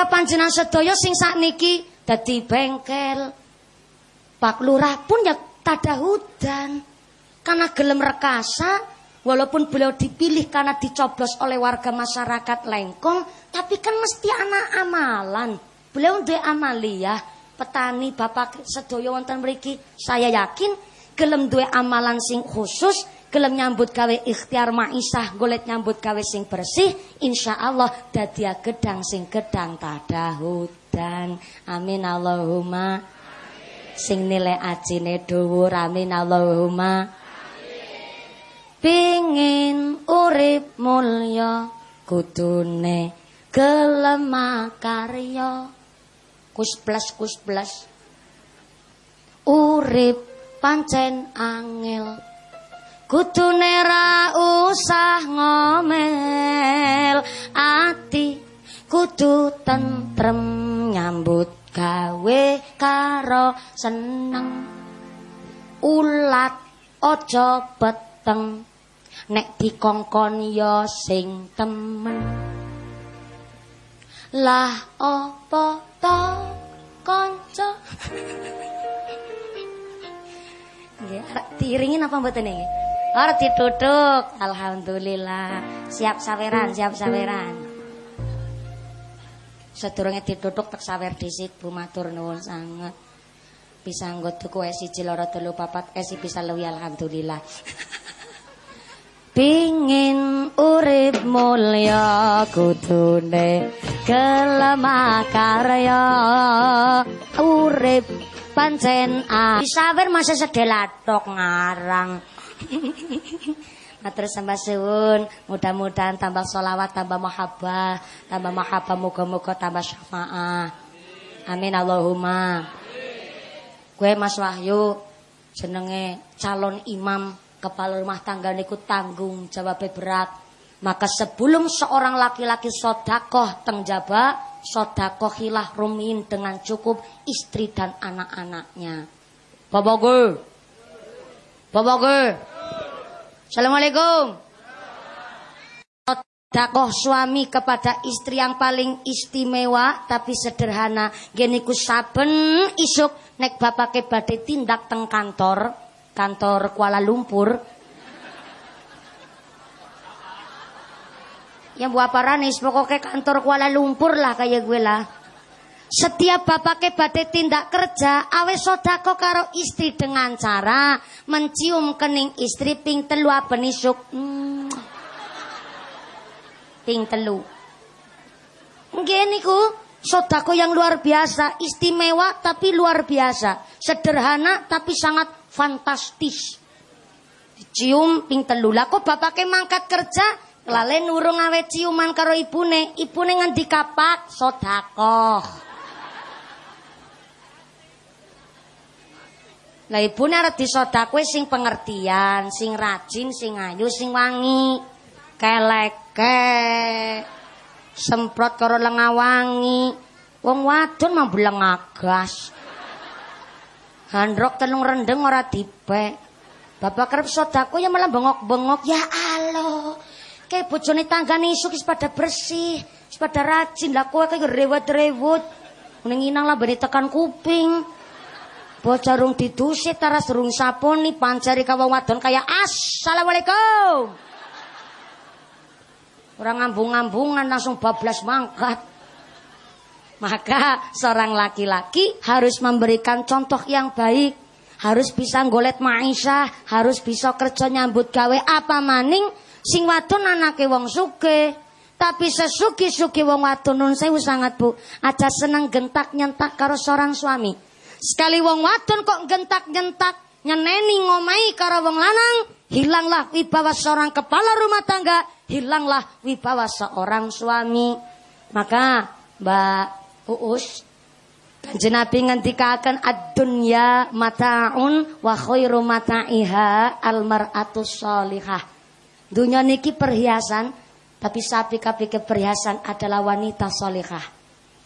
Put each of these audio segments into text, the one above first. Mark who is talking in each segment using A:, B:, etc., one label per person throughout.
A: Maka panjenengan sedaya sing sakniki dadi bengkel. Pak Lurah pun ya tada hudan. Karena gelem rekasa, walaupun beliau dipilih karena dicoblos oleh warga masyarakat Lengkong, tapi kan mesti anak amalan. Beliau de amalia, petani bapak sedaya wonten mriki, saya yakin gelem duwe amalan sing khusus gelem nyambut gawe ikhtiar maisah golek nyambut gawe sing bersih insya Allah dadi gedang sing gedang tada hudan. Amin Allahumma. Sing nilai ajine dhuwur amin Allahumma. Pingin urip mulya kudune gelem karya kus plus kus plus. Urip pancen angel Kudune ra usah ngomel ati kudu tentrem nyambut gawe karo seneng. Ulat aja peteng nek dikongkon ya sing temen. Lah apa to kanca? Nggih, tiringin apa mboten nggih? Ora ditutuk. Alhamdulillah. Siap saweran, siap saweran. Sedurunge ditutuk tak sawer dhisik Bu matur nuwun sanget. Bisa nggo tuku es siji loro telu papat es bisa luwi alhamdulillah. Pingin urip mulya kudune kelemah karya urip pancen a sawer masa sedelatok ngarang Matur sembah suwun, mudah-mudahan tambah solawat, tambah mahabbah, tambah mahabbah, muga-muga tambah syafaat. Amin Allahumma. Gue Mas Wahyu jenenge calon imam kepala rumah tangga niku tanggung jawab berat. Maka sebelum seorang laki-laki sodakoh tengjaba, sodakoh hilah rumin dengan cukup istri dan anak-anaknya. Bapak gue, Bapak gue, Assalamualaikum. Dakoh suami kepada istri yang paling istimewa tapi sederhana. Geniku saben isuk nek bapake badhe tindak teng kantor, kantor Kuala Lumpur. Yang buat paranis pokoknya kantor Kuala Lumpur lah kayak gue lah. Setiap bapak badhe tindak kerja, awe sodako karo istri dengan cara mencium kening istri ping telu apa nisuk. Hmm. Ping telu. Nggih niku sodako yang luar biasa, istimewa tapi luar biasa, sederhana tapi sangat fantastis. Cium ping telu. Lah kok bapake mangkat kerja, lale nurung awe ciuman karo ibune, ibune ngendika pak sodakoh. Lah ibune arep disodakwe sing pengertian, sing rajin, sing ayu, sing wangi. Keleke. Semprot karo lenga wangi. Wong wadon mah agas. Handrok telung rendeng ora dipek. Bapak kerep sodako ya malah bengok-bengok. Ya Allah. Kayak bojone tanggane isuk wis pada bersih, wis pada rajin. Lah kowe kayak rewet-rewet. Ning inang tekan kuping. Bocah rung didusit taras rung saponi pancari kawang wadon kaya assalamualaikum. Orang ngambung-ngambungan langsung bablas mangkat. Maka seorang laki-laki harus memberikan contoh yang baik. Harus bisa ngolet maisha, harus bisa kerja nyambut gawe apa maning sing wadon anake wong suke. Tapi sesuki-suki wong wadon nun sewu sangat bu. Aja seneng gentak nyentak karo seorang suami. Sekali wong wadon kok gentak-gentak nyeneni ngomai karo wong lanang, hilanglah wibawa seorang kepala rumah tangga, hilanglah wibawa seorang suami. Maka Mbak Uus Kanjeng Nabi ngendikaken ad-dunya mataun wa khairu mata'iha al-mar'atu shalihah. Dunia niki perhiasan, tapi sapi kapi perhiasan adalah wanita solihah.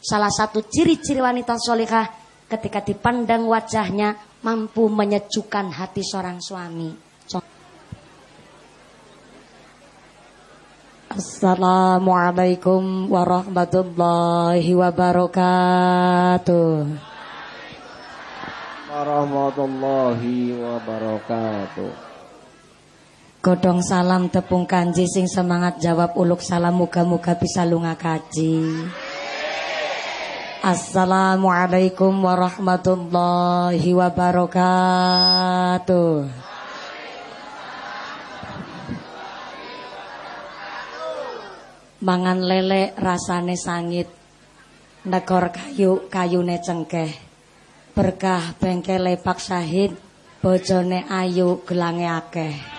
A: Salah satu ciri-ciri wanita solihah ketika dipandang wajahnya mampu menyejukkan hati seorang suami. Assalamualaikum warahmatullahi wabarakatuh.
B: Warahmatullahi wabarakatuh.
A: Godong salam tepung kanji sing semangat jawab uluk salam muga-muga bisa lunga kaji. Assalamualaikum warahmatullahi wabarakatuh. mangan lele rasane sangit. Negor kayu kayune cengkeh. Berkah bengkele pak syahid bojone ayu gelange akeh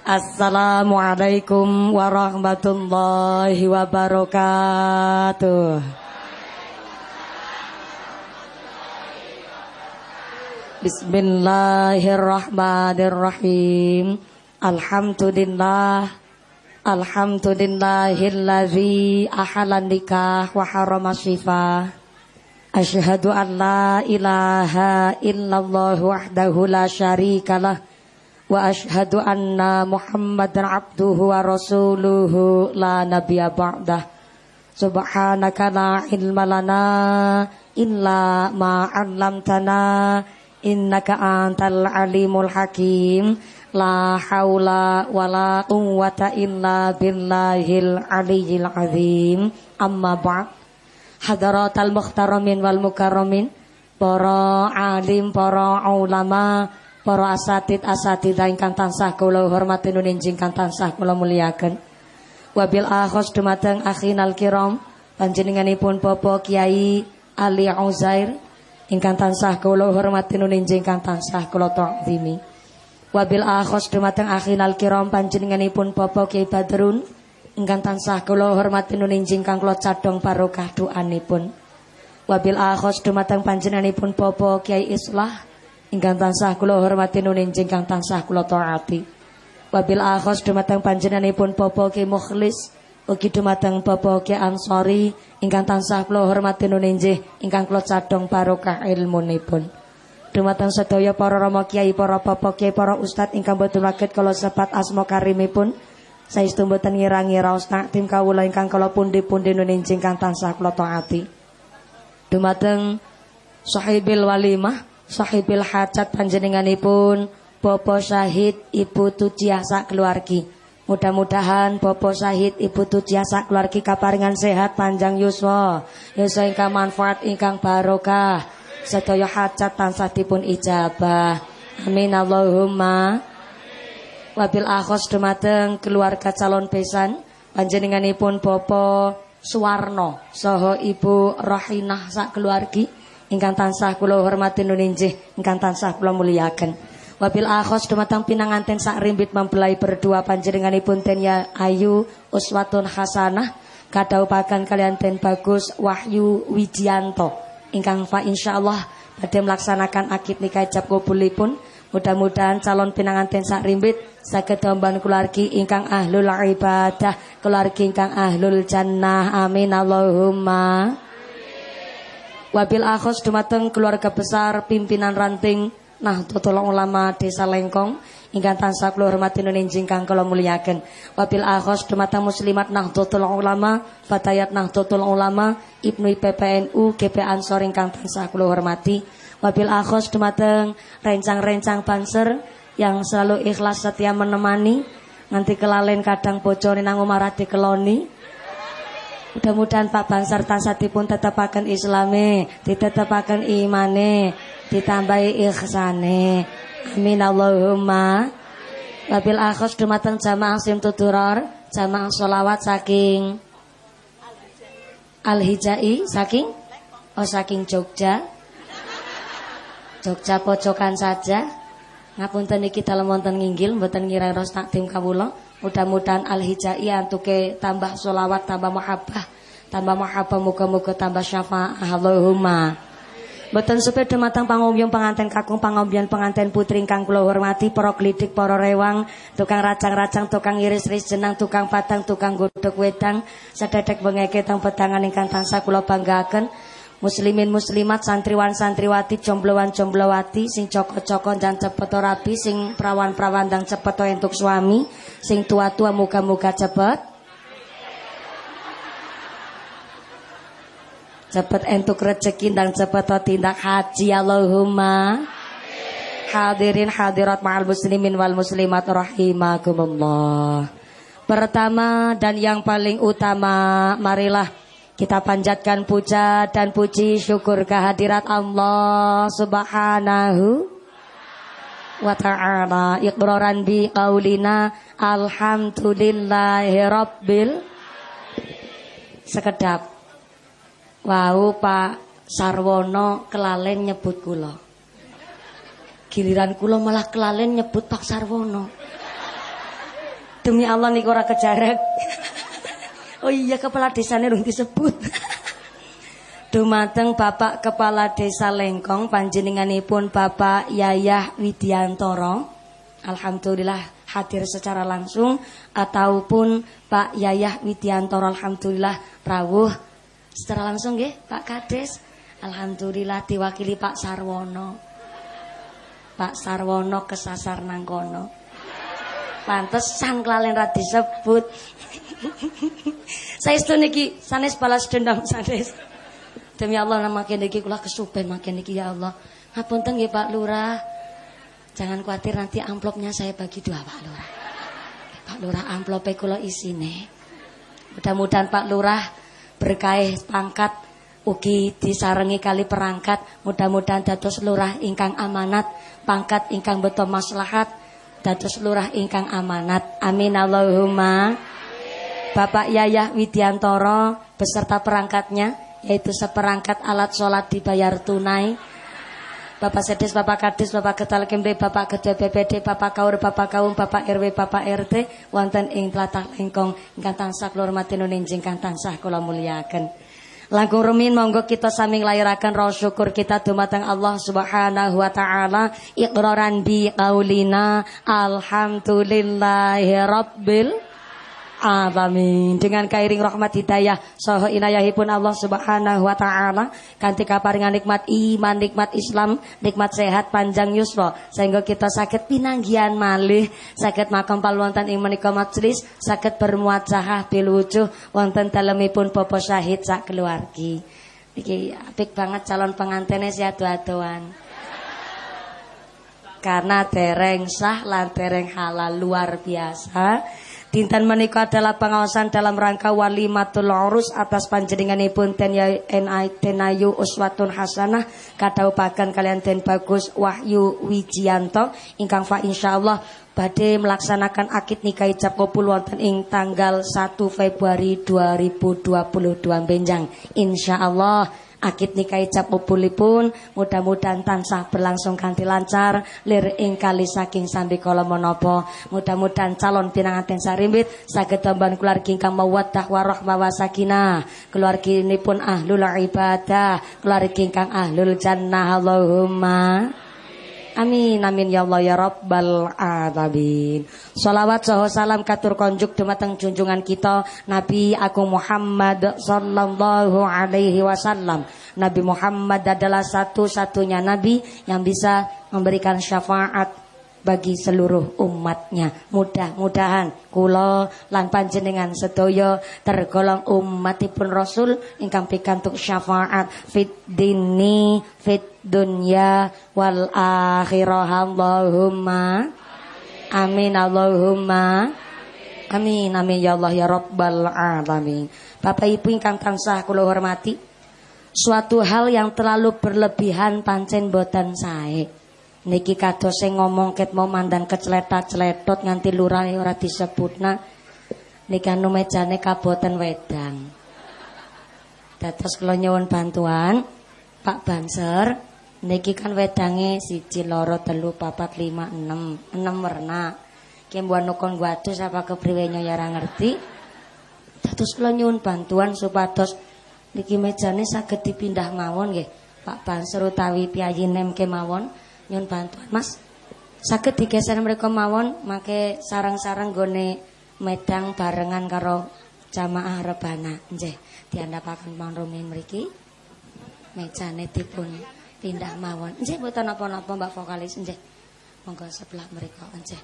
A: Assalamualaikum warahmatullahi wabarakatuh. Bismillahirrahmanirrahim. Alhamdulillah. Alhamdulillahilladzi ahalan nikah wa harama shifa. Asyhadu an la ilaha illallah wahdahu la syarikalah Muhammadan abduhu wa rasuluhu la nabiyya ba'dah. Subhanaka la ilma lana illa ma 'allamtana. Innaka antal alimul hakim. La haula wala quwwata illa billahil aliyil azim. Amma ba'd. Hadaratal muhtaramin wal mukarramin para alim para ulama para asatid asatid ingkang tansah kula hormati nun ingkang tansah kula muliaken wabil akhos dumateng akhinal kiram panjenenganipun Bapak Kiai Ali Uzair ingkang tansah kula hormati nuninjing ingkang tansah kula ta'zimi. Wabil akhos dumateng akhinal kiram panjenenganipun Bapak Kiai Badrun ingkang tansah kula hormati nuninjing ingkang kula cadhong barokah doanipun. Wabil akhos dumateng panjenenganipun Bapak Kiai Islah ingkang tansah kula hormati nuninjing ingkang tansah kula taati. Wabil akhos dumateng panjenenganipun Bapak Kiai Mukhlis Ugi dumateng Bapak Ki Ansori ingkang tansah kula hormati nunenjih ingkang kula cadhong barokah ilmunipun. Dumateng sedaya para rama kiai, para bapak kiai, para ustad ingkang boten waget kala sebat asma karimipun. Saestu boten ngira-ngira ustak tim kawula ingkang kala pundi-pundi nunenjih ingkang tansah kula taati. Dumateng sahibil walimah, sahibil hajat panjenenganipun Bapak Syahid Ibu Tuciah sak keluargi. Mudah-mudahan Bopo Syahid Ibu Tujiasa keluarga kaparingan sehat panjang yuswa. Yuswa ingkang manfaat ingkang barokah. Sedaya hajat tansah dipun ijabah. Amin. Allahumma. Wabil akhos dumateng keluarga calon besan Panjenenganipun Bopo Suwarno Soho Ibu Rohinah sak keluargi ingkang tansah kula hormati nuninjih ingkang tansah kula muliaken. Wabil akhos dumatang pinanganten sak rimbit mempelai berdua panjenenganipun ten ya ayu uswatun hasanah. Kadaupaken kalian ten bagus Wahyu Wijianto. Ingkang fa insyaallah badhe melaksanakan akid nikah jab kabulipun. Mudah-mudahan calon pinanganten sak rimbit saged domban keluargi ingkang ahlul ibadah keluargi ingkang ahlul jannah. Amin. Allahumma Wabil akhos dumateng keluarga besar pimpinan ranting Nah, tolong ulama Desa Lengkong ingkang tansah kula hormati nuninjing kang kula muliaken. Wabil akhos dumateng muslimat Nahdlatul Ulama, Fatayat Nahdlatul Ulama, Ibnu PPNU, GP Ansor ingkang tansah kula hormati. Wabil akhos dumateng rencang-rencang banser yang selalu ikhlas setia menemani nanti kelalen kadang bojone nang omah keloni. Mudah-mudahan Pak Bansar dipun tetepaken islame, ditetepaken imane, ditambahi ihsane. Amin Allahumma. Wabil akhos dumateng jamaah sim tuturor, jamaah solawat saking Al-Hijai saking Oh saking Jogja. Jogja pojokan saja. Ngapunten iki dalem wonten nginggil mboten ngira ros takdim kawula. Mudah-mudahan Al-Hijai antuke tambah solawat, tambah mahabbah, tambah mahabbah muga-muga tambah syafaat. Allahumma. Boten supe dumateng pangombyong penganten kakung pangombyong penganten putri ingkang kula hormati para klidik para rewang tukang racang-racang tukang iris-iris jenang tukang patang tukang godhog wedang sadadek bengeke tang pedangan ingkang tansah kula banggaken muslimin muslimat santriwan santriwati jombloan jomblowati sing coko-coko dan cepet rapi sing perawan-perawan dan cepet entuk suami sing tua-tua muka-muka cepet. Cepet entuk rezeki dan cepet tindak haji Allahumma. Hadirin hadirat ma'al muslimin wal muslimat rahimakumullah. Pertama dan yang paling utama marilah kita panjatkan puja dan puji syukur kehadirat Allah Subhanahu wa ta'ala. Iqraran bi qaulina alhamdulillahi rabbil sekedap. Wau Pak Sarwono kelalen nyebut kula. Giliran kula malah kelalen nyebut Pak Sarwono. Demi Allah niku ora kejarek Oh iya kepala desanya rung disebut. Dumateng Bapak Kepala Desa Lengkong panjenenganipun Bapak Yayah Widiantoro. Alhamdulillah hadir secara langsung ataupun Pak Yayah Widiantoro alhamdulillah rawuh secara langsung nggih Pak Kades. Alhamdulillah diwakili Pak Sarwono. Pak Sarwono kesasar nang kono. Pantesan klalen ra disebut. Saya itu niki sanes balas dendam sanes. Demi Allah nama makin niki kula kesupen makin niki ya Allah. Ngapunten nggih Pak Lurah. Jangan khawatir nanti amplopnya saya bagi dua Pak Lurah. Pak Lurah amplopnya kula isine. Mudah-mudahan Pak Lurah berkait pangkat ugi disarengi kali perangkat mudah-mudahan dados lurah ingkang amanat pangkat ingkang betul maslahat dados lurah ingkang amanat amin Allahumma Bapak Yayah Widiantoro beserta perangkatnya yaitu seperangkat alat sholat dibayar tunai Bapak Sedis, Bapak Kadis, Bapak Ketal Kemri, Bapak Ketua BPD, Bapak Kaur, Bapak Kaum, Bapak RW, Bapak RT, wonten ing tlatah lengkong ingkang tansah kula hormati nuninjing kang tansah kula. Langkung rumin monggo kita sami nglairaken rasa syukur kita dumateng Allah Subhanahu wa taala iqraran bi qaulina alhamdulillahi rabbil alamin dengan kairing rahmat hidayah saha inayahipun Allah Subhanahu wa taala. Kanthi kaparingan nikmat iman nikmat Islam nikmat sehat panjang yuswa sehingga kita sakit pinanggian malih sakit makam wonten ing menika majelis sakit bermuajahah bil wujuh wonten dalemipun bapa syahid sak keluargi. Iki apik banget calon pengantinnya sehat adoan karena dereng sah lan dereng halal luar biasa Dinten menika adalah pengawasan dalam rangka walimatul urus atas panjenenganipun ten tenayu uswatun hasanah. Kadhaupaken kalian ten bagus Wahyu Wijianto. Ingkang fa insyaallah badhe melaksanakan akid nikah ijab kabul wonten ing tanggal 1 Februari 2022 benjang. Insyaallah Akid nikah ijab pun mudah-mudahan tansah berlangsung kanthi lancar lir ing kali saking sambi kala menapa mudah-mudahan calon pinanganten sarimbit saged tambahan keluarga ingkang mawaddah warahmah wasakinah pun ahlul ibadah keluarga ingkang ahlul jannah. Allahumma Amin amin ya Allah ya Rabbal alamin. Salawat saha salam katur konjuk dumateng junjungan kita Nabi Agung Muhammad sallallahu alaihi wasallam. Nabi Muhammad adalah satu-satunya nabi yang bisa memberikan syafaat bagi seluruh umatnya. Mudah-mudahan kula lan panjenengan sedaya tergolong umatipun Rasul ingkang pikantuk syafaat fit dini fit dunya wal akhirah Allahumma amin Allahumma amin amin ya Allah ya rabbal alamin. Bapak Ibu ingkang tansah kula hormati suatu hal yang terlalu berlebihan pancen boten sae Niki kados sing ngomong ket mau mandang kecletat-cletot nganti lurah ora disebutna. Niki anu mejane kaboten wedang. Dados kula nyuwun bantuan Pak Banser. Niki kan wedange siji loro telu papat lima enam enam warna. Ki mbuh nukon wadus apa kepriwe ya ora ngerti. Dados kula nyuwun bantuan supados niki mejane saged dipindah mawon nggih. Pak Banser utawi piyayi nem kemawon nyun bantuan Mas sakit digeser mereka mawon make sarang-sarang gone medang barengan karo jamaah rebana nggih diandapaken pang rumiyin mriki mejane dipun pindah mawon. Nggih mboten napa-napa Mbak vokalis nggih. Monggo sebelah mereka nggih.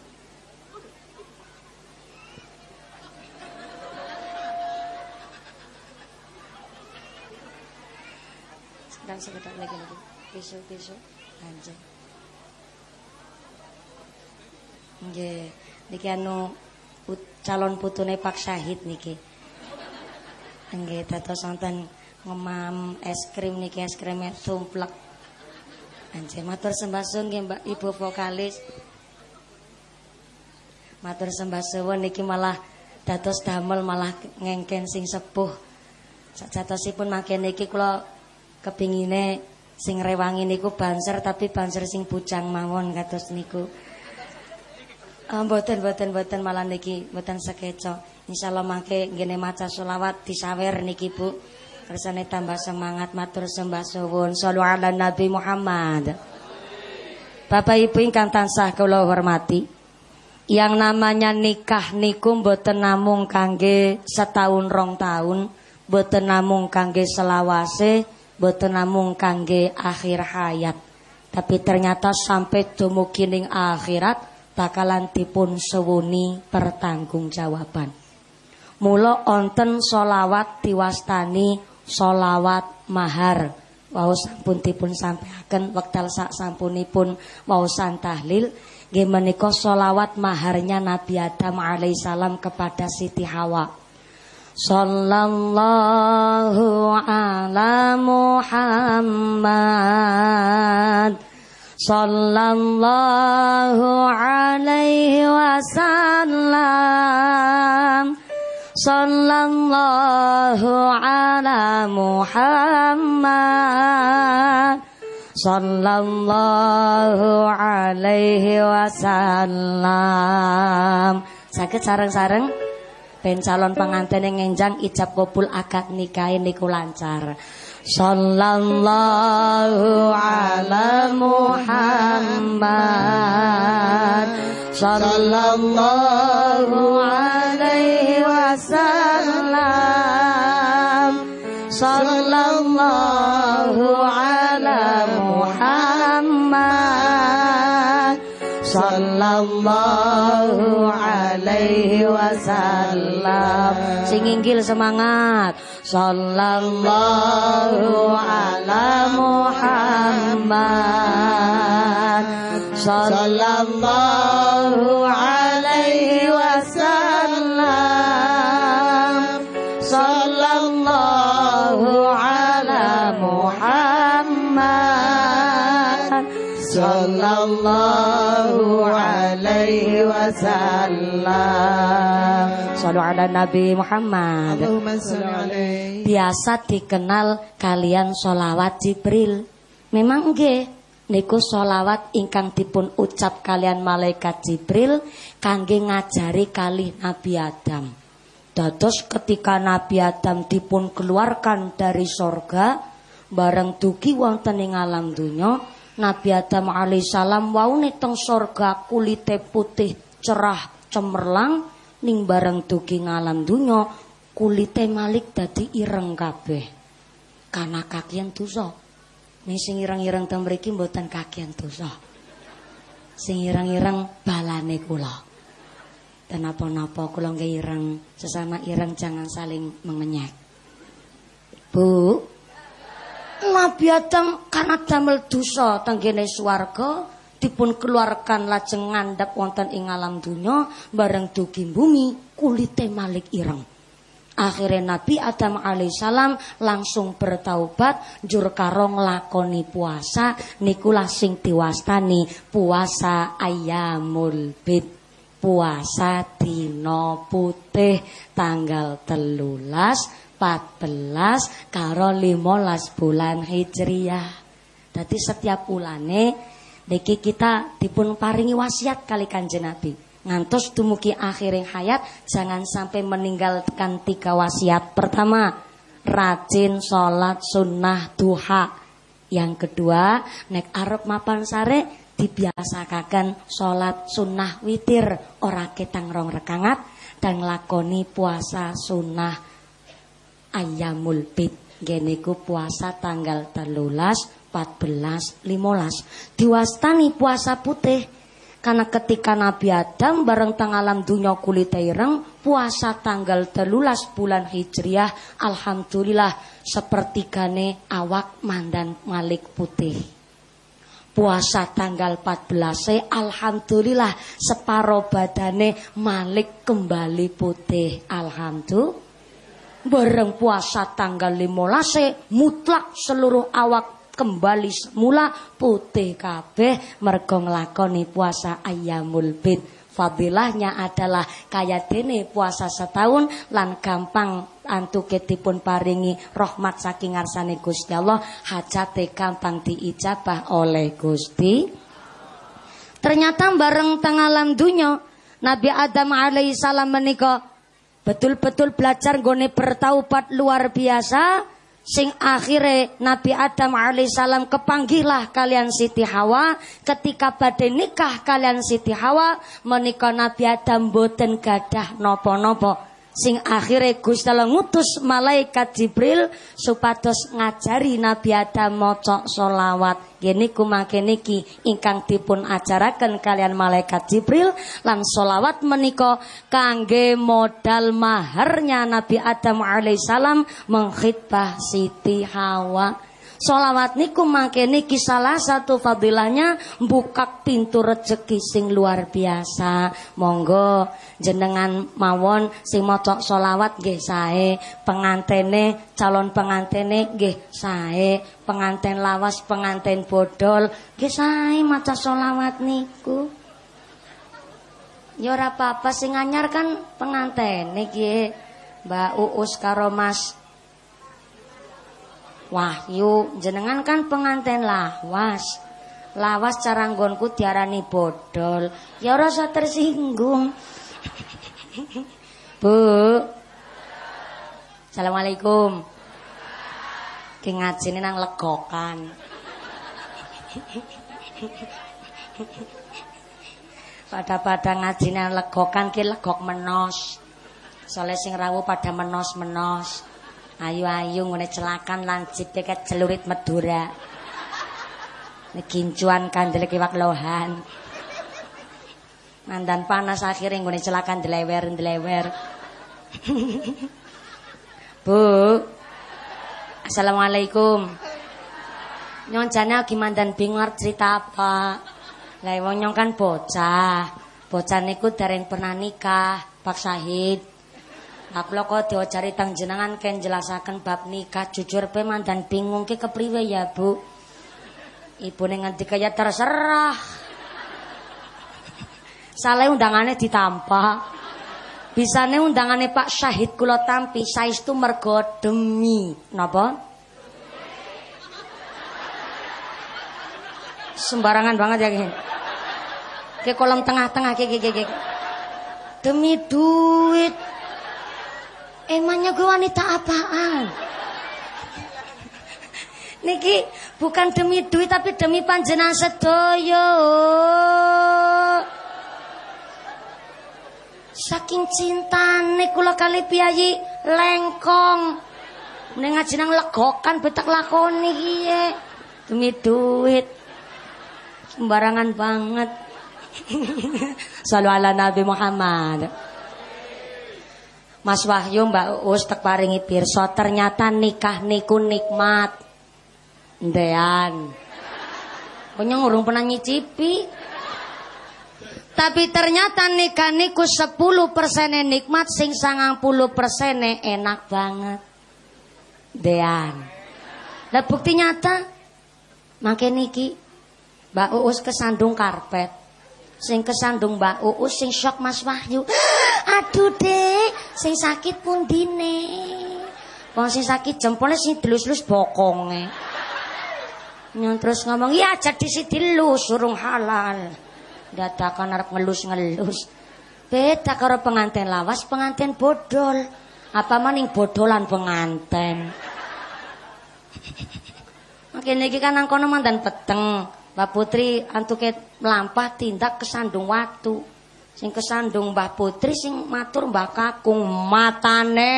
A: Sedang sekedar lagi lagi. Besok-besok lanjut. Nggih, niki anu put, calon putune Pak Syahid niki. Nggih, dados wonten ngemam es krim niki es krimnya tumplek. Anjir matur sembah suwun Mbak Ibu vokalis. Matur sembah suwun niki malah dados damel malah ngengken sing sepuh. Sajatosipun makin niki kula kepingine sing rewangi niku banser tapi banser sing bujang mawon kados niku. Uh, mboten mboten mboten malah niki mboten sekeco. Insyaallah mangke ngene maca selawat disawer niki Bu. Kersane tambah semangat matur sembah suwun. Shallu ala Nabi Muhammad. Bapak Ibu ingkang tansah kula hormati. Yang namanya nikah niku mboten namung kangge setahun rong tahun, mboten namung kangge selawase, mboten namung kangge akhir hayat. Tapi ternyata sampai dumugi ning akhirat bakalan dipun sewuni pertanggungjawaban. Mula onten solawat diwastani solawat mahar. Wau sampun dipun sampaikan wekdal sak sampunipun wausan tahlil nggih solawat maharnya Nabi Adam alaihissalam kepada Siti Hawa. Sallallahu ala Muhammad sallallahu alaihi wasallam. Sallallahu ala Muhammad. Sallallahu alaihi wasallam. Sakit sareng-sareng? Ben calon pengantin yang ngenjang ijab kabul akad nikahin niku lancar sallallahu ala Muhammad. Sallallahu alaihi wasallam. Sallallahu ala Muhammad. Sallallahu alaihi wasallam. Sing inggil semangat sallallahu ala Muhammad. Sallallahu alaihi wasallam. Sallallahu ala Muhammad. Sallallahu alaihi wasallam Sallu ala Nabi Muhammad. Biasa dikenal kalian solawat Jibril. Memang nggih Niku solawat ingkang dipun ucap kalian malaikat Jibril Kangge ngajari kali Nabi Adam. Dados ketika Nabi Adam dipun keluarkan dari sorga Bareng dugi wonten ing alam dunya Nabi Adam alaihissalam wau teng sorga kulite putih cerah cemerlang ning bareng dugi ngalam donya kulite Malik dadi ireng kabeh. Karena kakian dosa. Ning sing ireng-ireng teng mriki mboten kakian dosa. Sing ireng-ireng balane kula. Dan apa-napa kula nggih ireng, sesama ireng jangan saling mengenyek. Bu, Nabi Adam karena damel dosa tenggene swarga dipun keluarkan lajeng ngandhap wonten ing alam bareng dugi bumi kulite malik ireng. Akhirnya Nabi Adam alaihissalam langsung bertaubat jur karo nglakoni puasa nikulah sing diwastani puasa ayamul bid puasa dina putih tanggal telulas 14 karo 15 bulan Hijriyah. Jadi setiap bulane Niki kita dipun paringi wasiat kali kanjeng Nabi. Ngantos dumugi akhir hayat jangan sampai meninggalkan tiga wasiat. Pertama, rajin sholat sunnah duha. Yang kedua, nek arep mapan sare dibiasakaken sholat sunnah witir ora ketang rong rekangat dan lakoni puasa sunnah ayamul bid Geniku puasa tanggal telulas, 14, 15. Diwastani puasa putih. Karena ketika Nabi Adam bareng tanggalam dunya kulit ireng puasa tanggal telulas bulan Hijriah Alhamdulillah seperti gane awak mandan malik putih puasa tanggal 14 alhamdulillah separo badane Malik kembali putih alhamdulillah bareng puasa tanggal 15 mutlak seluruh awak kembali semula putih kabeh mergo nglakoni puasa ayamul bid. Fadilahnya adalah kaya dene puasa setahun lan gampang antuke dipun paringi rahmat saking ngarsane Gusti Allah. Hajate gampang diijabah oleh Gusti. Ternyata bareng tengalam dunya Nabi Adam alaihi salam menika betul-betul belajar gone bertaubat luar biasa sing akhire Nabi Adam alaihissalam kepanggilah kalian Siti Hawa. Ketika badai nikah kalian Siti Hawa menikah Nabi Adam boten gadah nopo-nopo sing akhirnya Gusti Allah ngutus malaikat Jibril supados ngajari Nabi Adam maca solawat gini kumake niki ingkang dipun ajaraken kalian malaikat Jibril lan solawat menika kangge modal maharnya Nabi Adam alaihissalam menghitbah Siti Hawa Solawat niku mangke niki salah satu fadilahnya buka pintu rezeki sing luar biasa. Monggo jenengan mawon sing maca solawat nggih sae, pengantene calon pengantene nggih sae, penganten lawas, penganten bodol nggih sae maca solawat niku. Ya ora apa-apa sing anyar kan pengantene nggih. Mbak Uus karo Mas Wahyu, jenengan kan pengantin lawas. Lawas cara nggonku diarani bodol. Ya rasa tersinggung. Bu. Assalamualaikum. Ki ngajine nang legokan. Pada-pada ngaji nang legokan ki legok menos. Soale sing rawuh pada menos-menos. Ayu-ayu ngene celakan lancip ket celurit Madura. Ini kincuan kandel kiwak lohan. Mandan panas akhirnya ngene celakan dilewer-dilewer. Bu. Assalamualaikum. Nyon jane lagi mandan cerita apa. Lah wong nyong kan bocah. Bocah niku dereng pernah nikah, Pak Syahid. Aku lo kok diojari tang jenengan ken jelasaken bab nikah jujur pe mandan bingung ke kepriwe ya bu. Ibu nganti kaya terserah. Salah undangannya ditampa. Bisane undangannya Pak Syahid kula tampi itu mergo demi napa? Sembarangan banget ya gini. Ke kolam tengah-tengah ke ke ke. Demi duit. Emangnya gue wanita apaan? Niki bukan demi duit tapi demi panjenengan sedoyo. Saking cintane kula kali piyayi lengkong. Ning ngaji nang legokan betak lakoni iki Demi duit. Sembarangan banget. Salu ala Nabi Muhammad. Mas Wahyu Mbak Uus tek paringi pirsa ternyata nikah niku nikmat. Ndean. Punya ngurung pernah nyicipi. Tapi ternyata nikah niku 10 persen nikmat sing sangang puluh persen enak banget. Dean. Lah bukti nyata. Makin niki Mbak Uus kesandung karpet. Sing kesandung Mbak Uus sing shock Mas Wahyu. Aduh dek, sing sakit pun dine. Wong sing sakit jempolnya sing delus-delus bokonge. Nyon terus ngomong, "Ya jadi si dilus urung halal." Dadakan arep ngelus-ngelus. Beda karo pengantin lawas, pengantin bodol. Apa maning bodolan pengantin. Makin iki kan nang mandan peteng. Mbak Putri antuke melampah tindak kesandung waktu. Sing kesandung Mbah Putri sing matur Mbah Kakung matane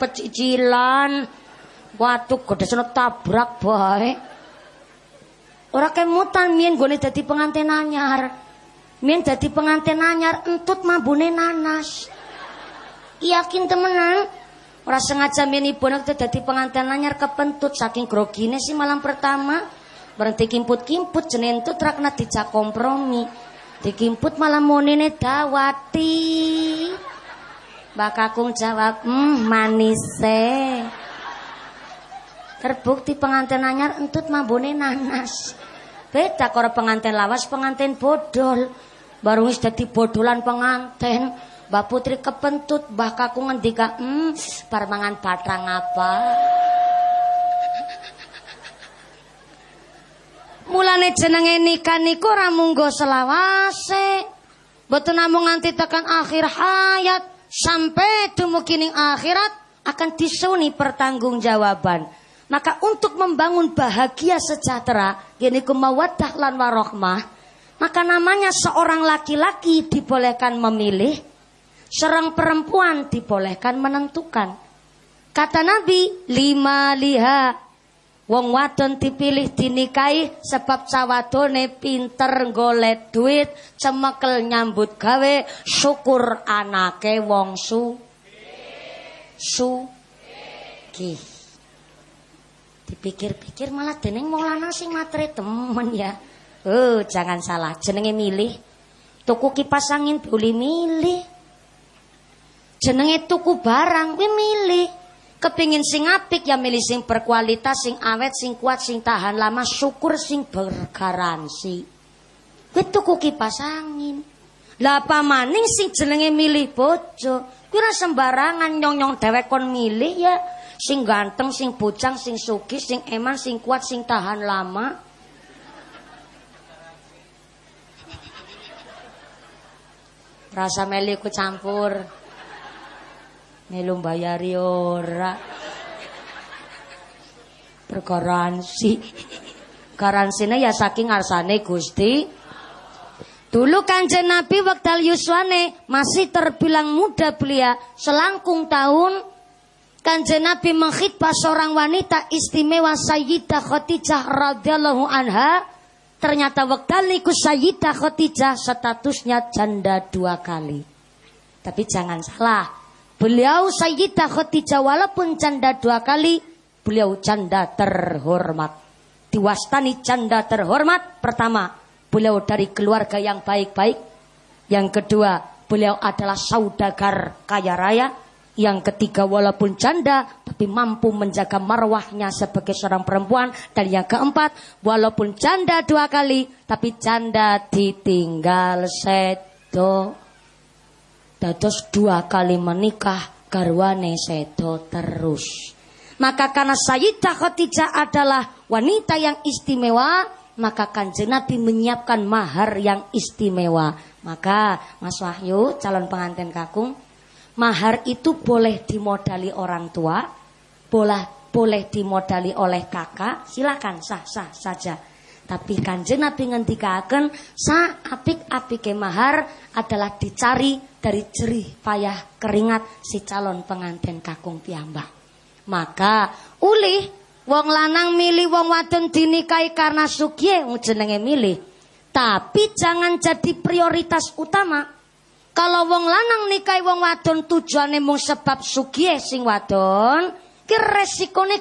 A: pecicilan. Waduh, gede sono tabrak bae. Ora kemutan mien gue dadi pengantin anyar. Mien dadi pengantin anyar entut mabune nanas. Yakin temenan? Ora sengaja mien ibu nak dadi pengantin anyar kepentut saking grogine sih malam pertama. Berhenti kimput-kimput jenentut rakna dijak kompromi. Dikimput malam monene dawati. Mbak Kakung jawab, hmm manise. Terbukti pengantin anyar entut mambune nanas. Beda karo pengantin lawas, pengantin bodol. Baru wis dadi bodolan pengantin. Mbak Putri kepentut, Mbah Kakung ngendika, "Hmm, bar mangan batang apa?" Mulane jenenge nikah niku ora munggo selawase. Mboten namung nganti tekan akhir hayat sampai dumugi ning akhirat akan disuni pertanggungjawaban. Maka untuk membangun bahagia sejahtera, yaitu mawaddah lan warohmah, maka namanya seorang laki-laki dibolehkan memilih, seorang perempuan dibolehkan menentukan. Kata Nabi, lima liha Wong wadon dipilih dinikahi sebab sawadone pinter golek duit, cemekel nyambut gawe, syukur anake wong su. Su. Ki. Dipikir-pikir malah dening Maulana sing matre temen ya. Oh, jangan salah, jenenge milih. Tuku kipas angin boleh milih. Jenenge tuku barang kuwi milih. Kepingin sing apik ya milih sing berkualitas, sing awet, sing kuat, sing tahan lama, syukur sing bergaransi. Kuwi tuku kipas angin. Lah maning sing jenenge milih bojo? Kuwi sembarangan nyong-nyong dhewek kon milih ya sing ganteng, sing bujang, sing sugih, sing eman, sing kuat, sing tahan lama. Rasa meli ku campur. Melu bayari ora. Bergaransi. Garansine ya saking ngarsane Gusti. Dulu kanjeng Nabi wekdal yuswane masih terbilang muda belia selangkung tahun Kanjeng Nabi menghitbah seorang wanita istimewa Sayyidah Khadijah radhiyallahu anha. Ternyata waktu niku Sayyidah Khadijah statusnya janda dua kali. Tapi jangan salah, beliau Sayyidah Khadijah walaupun janda dua kali, beliau janda terhormat. Diwastani janda terhormat pertama, beliau dari keluarga yang baik-baik. Yang kedua, beliau adalah saudagar kaya raya. Yang ketiga walaupun janda tapi mampu menjaga marwahnya sebagai seorang perempuan. Dan yang keempat walaupun janda dua kali tapi janda ditinggal sedo. Dados dua kali menikah garwane sedo terus. Maka karena Sayyidah Khadijah adalah wanita yang istimewa, maka kanjeng Nabi menyiapkan mahar yang istimewa. Maka Mas Wahyu calon pengantin kakung Mahar itu boleh dimodali orang tua, boleh boleh dimodali oleh kakak, silakan sah sah saja. Tapi kanjeng Nabi ngendikaken sa apik apike mahar adalah dicari dari jerih payah keringat si calon pengantin kakung piyambak. Maka ulih wong lanang milih wong wadon dinikahi karena sugih jenenge milih. Tapi jangan jadi prioritas utama. Kalau wong lanang nikahi wong wadon tujuane mung sebab sugih sing wadon, ki resikone.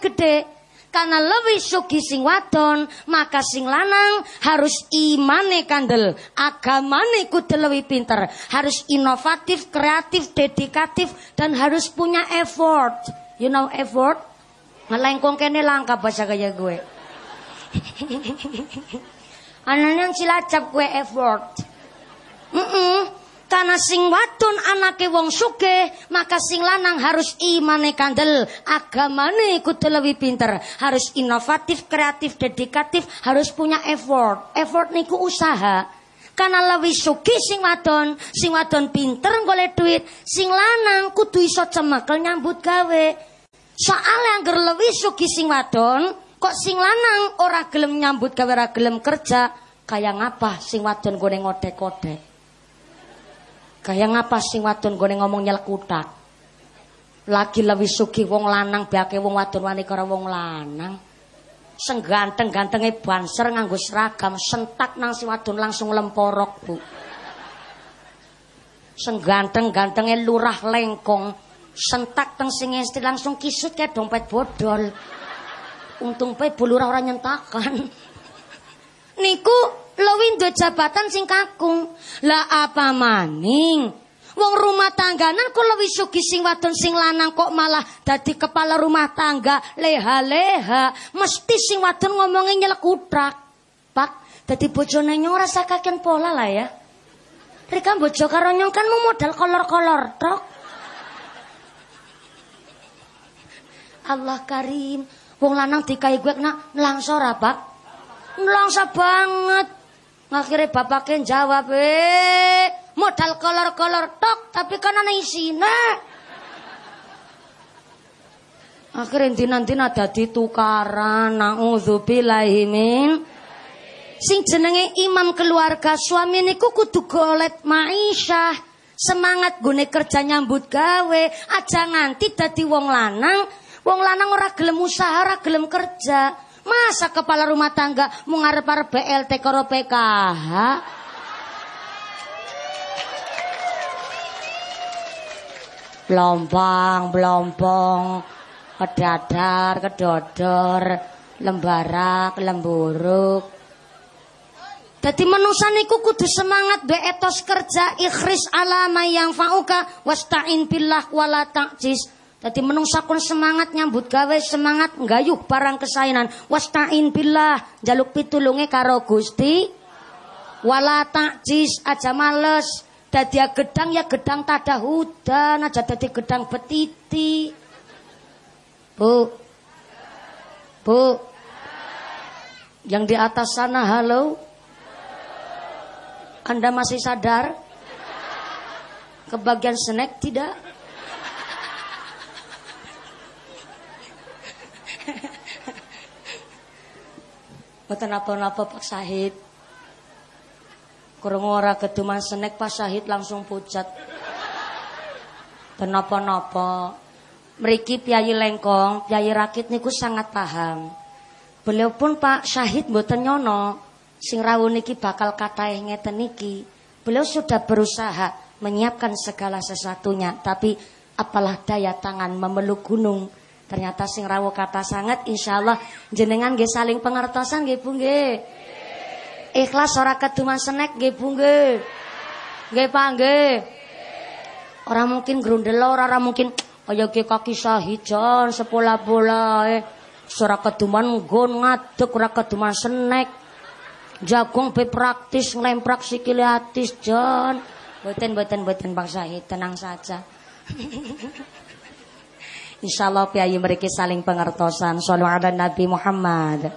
A: Karena lebih sugi sing wadon, maka sing lanang harus imane kandel, agamane kudu lebih pinter, harus inovatif, kreatif, dedikatif dan harus punya effort. You know effort? Ngelengkong kene langka bahasa gaya gue. Anaknya cilacap gue effort. Mm -mm. Karena sing wadon anake wong suge, maka sing lanang harus imane kandel, agamane kudu lebih pinter, harus inovatif, kreatif, dedikatif, harus punya effort. Effort niku usaha. Karena lebih suki sing wadon, sing wadon pinter golek duit, sing lanang kudu iso cemekel nyambut gawe. Soalnya angger lebih suki sing wadon, kok sing lanang ora gelem nyambut gawe ora gelem kerja, kayak ngapa sing wadon gue ngode-kode. Kayak ngapa sing wadon gue ngomong nyelek utak. Lagi lebih suki wong lanang biake wong wadon wani karo wong lanang. Sengganteng-gantenge banser nganggo seragam sentak nang si wadon langsung lemporok, Bu. Sengganteng-gantenge lurah lengkong sentak teng sing langsung kisut kayak dompet bodol. Untung pe bulurah orang nyentakan. Niku lewin do jabatan sing kakung. Lah apa maning? Wong rumah tangganan kok lebih sugi sing wadon sing lanang kok malah dadi kepala rumah tangga leha-leha. Mesti sing wadon ngomongin nyelek utrak. Pak, dadi bojone nyong rasa pola lah ya. Rika bojo karo nyong kan mau modal kolor-kolor tok. Allah Karim, wong lanang dikai gue nak nelangsor Pak? Nelangsa banget. Akhirnya bapaknya jawab, eh modal kolor-kolor tok tapi kan ana isine. Akhirnya nanti ada di tukaran naudzubillahi min sing jenenge imam keluarga suami niku kudu golet maisha semangat gune kerja nyambut gawe aja nganti dadi wong lanang wong lanang ora gelem usaha ora gelem kerja masa kepala rumah tangga mau ngarep-arep BLT karo PKH Blompong, blompong, kedadar, kedodor, lembarak, lemburuk. Dadi manusa niku kudu semangat be etos kerja ikhris alama yang fauka wasta'in billah wala ta'jis. Dadi menungsa kun semangat nyambut gawe semangat nggayuh barang kesainan wasta'in billah jaluk pitulunge karo Gusti wala ta'jis aja males Dadi ya gedang ya gedang tada hudan aja dadi gedang betiti. Bu. Bu. Yang di atas sana halo. Anda masih sadar? Kebagian snack tidak? Mboten apa-apa Pak Sahid. Kurang ora keduman senek pas syahid langsung pucat. Kenapa-napa. Meriki Piyayi Lengkong, Piyayi Rakit niku sangat paham. Beliau pun Pak Syahid mboten nyono. Sing rawuh niki bakal katahe ngeten niki. Beliau sudah berusaha menyiapkan segala sesuatunya, tapi apalah daya tangan memeluk gunung. Ternyata sing rawuh kata sangat insyaallah jenengan nggih saling pengertosan nggih Bu nggih. Ikhlas ora keduman senek nggih Bu nggih. Nggih Pak nggih. Ora mungkin grundel ora ora mungkin kaya ke kaki sahijan sepola-pola eh. Ora keduman nggon ngadeg ora keduman senek. Jagung be praktis nglemprak sikile atis Jon. Boten boten boten Bang Syahid, tenang saja. Insyaallah piyayi mereka saling pengertosan. Sallallahu ala Nabi Muhammad.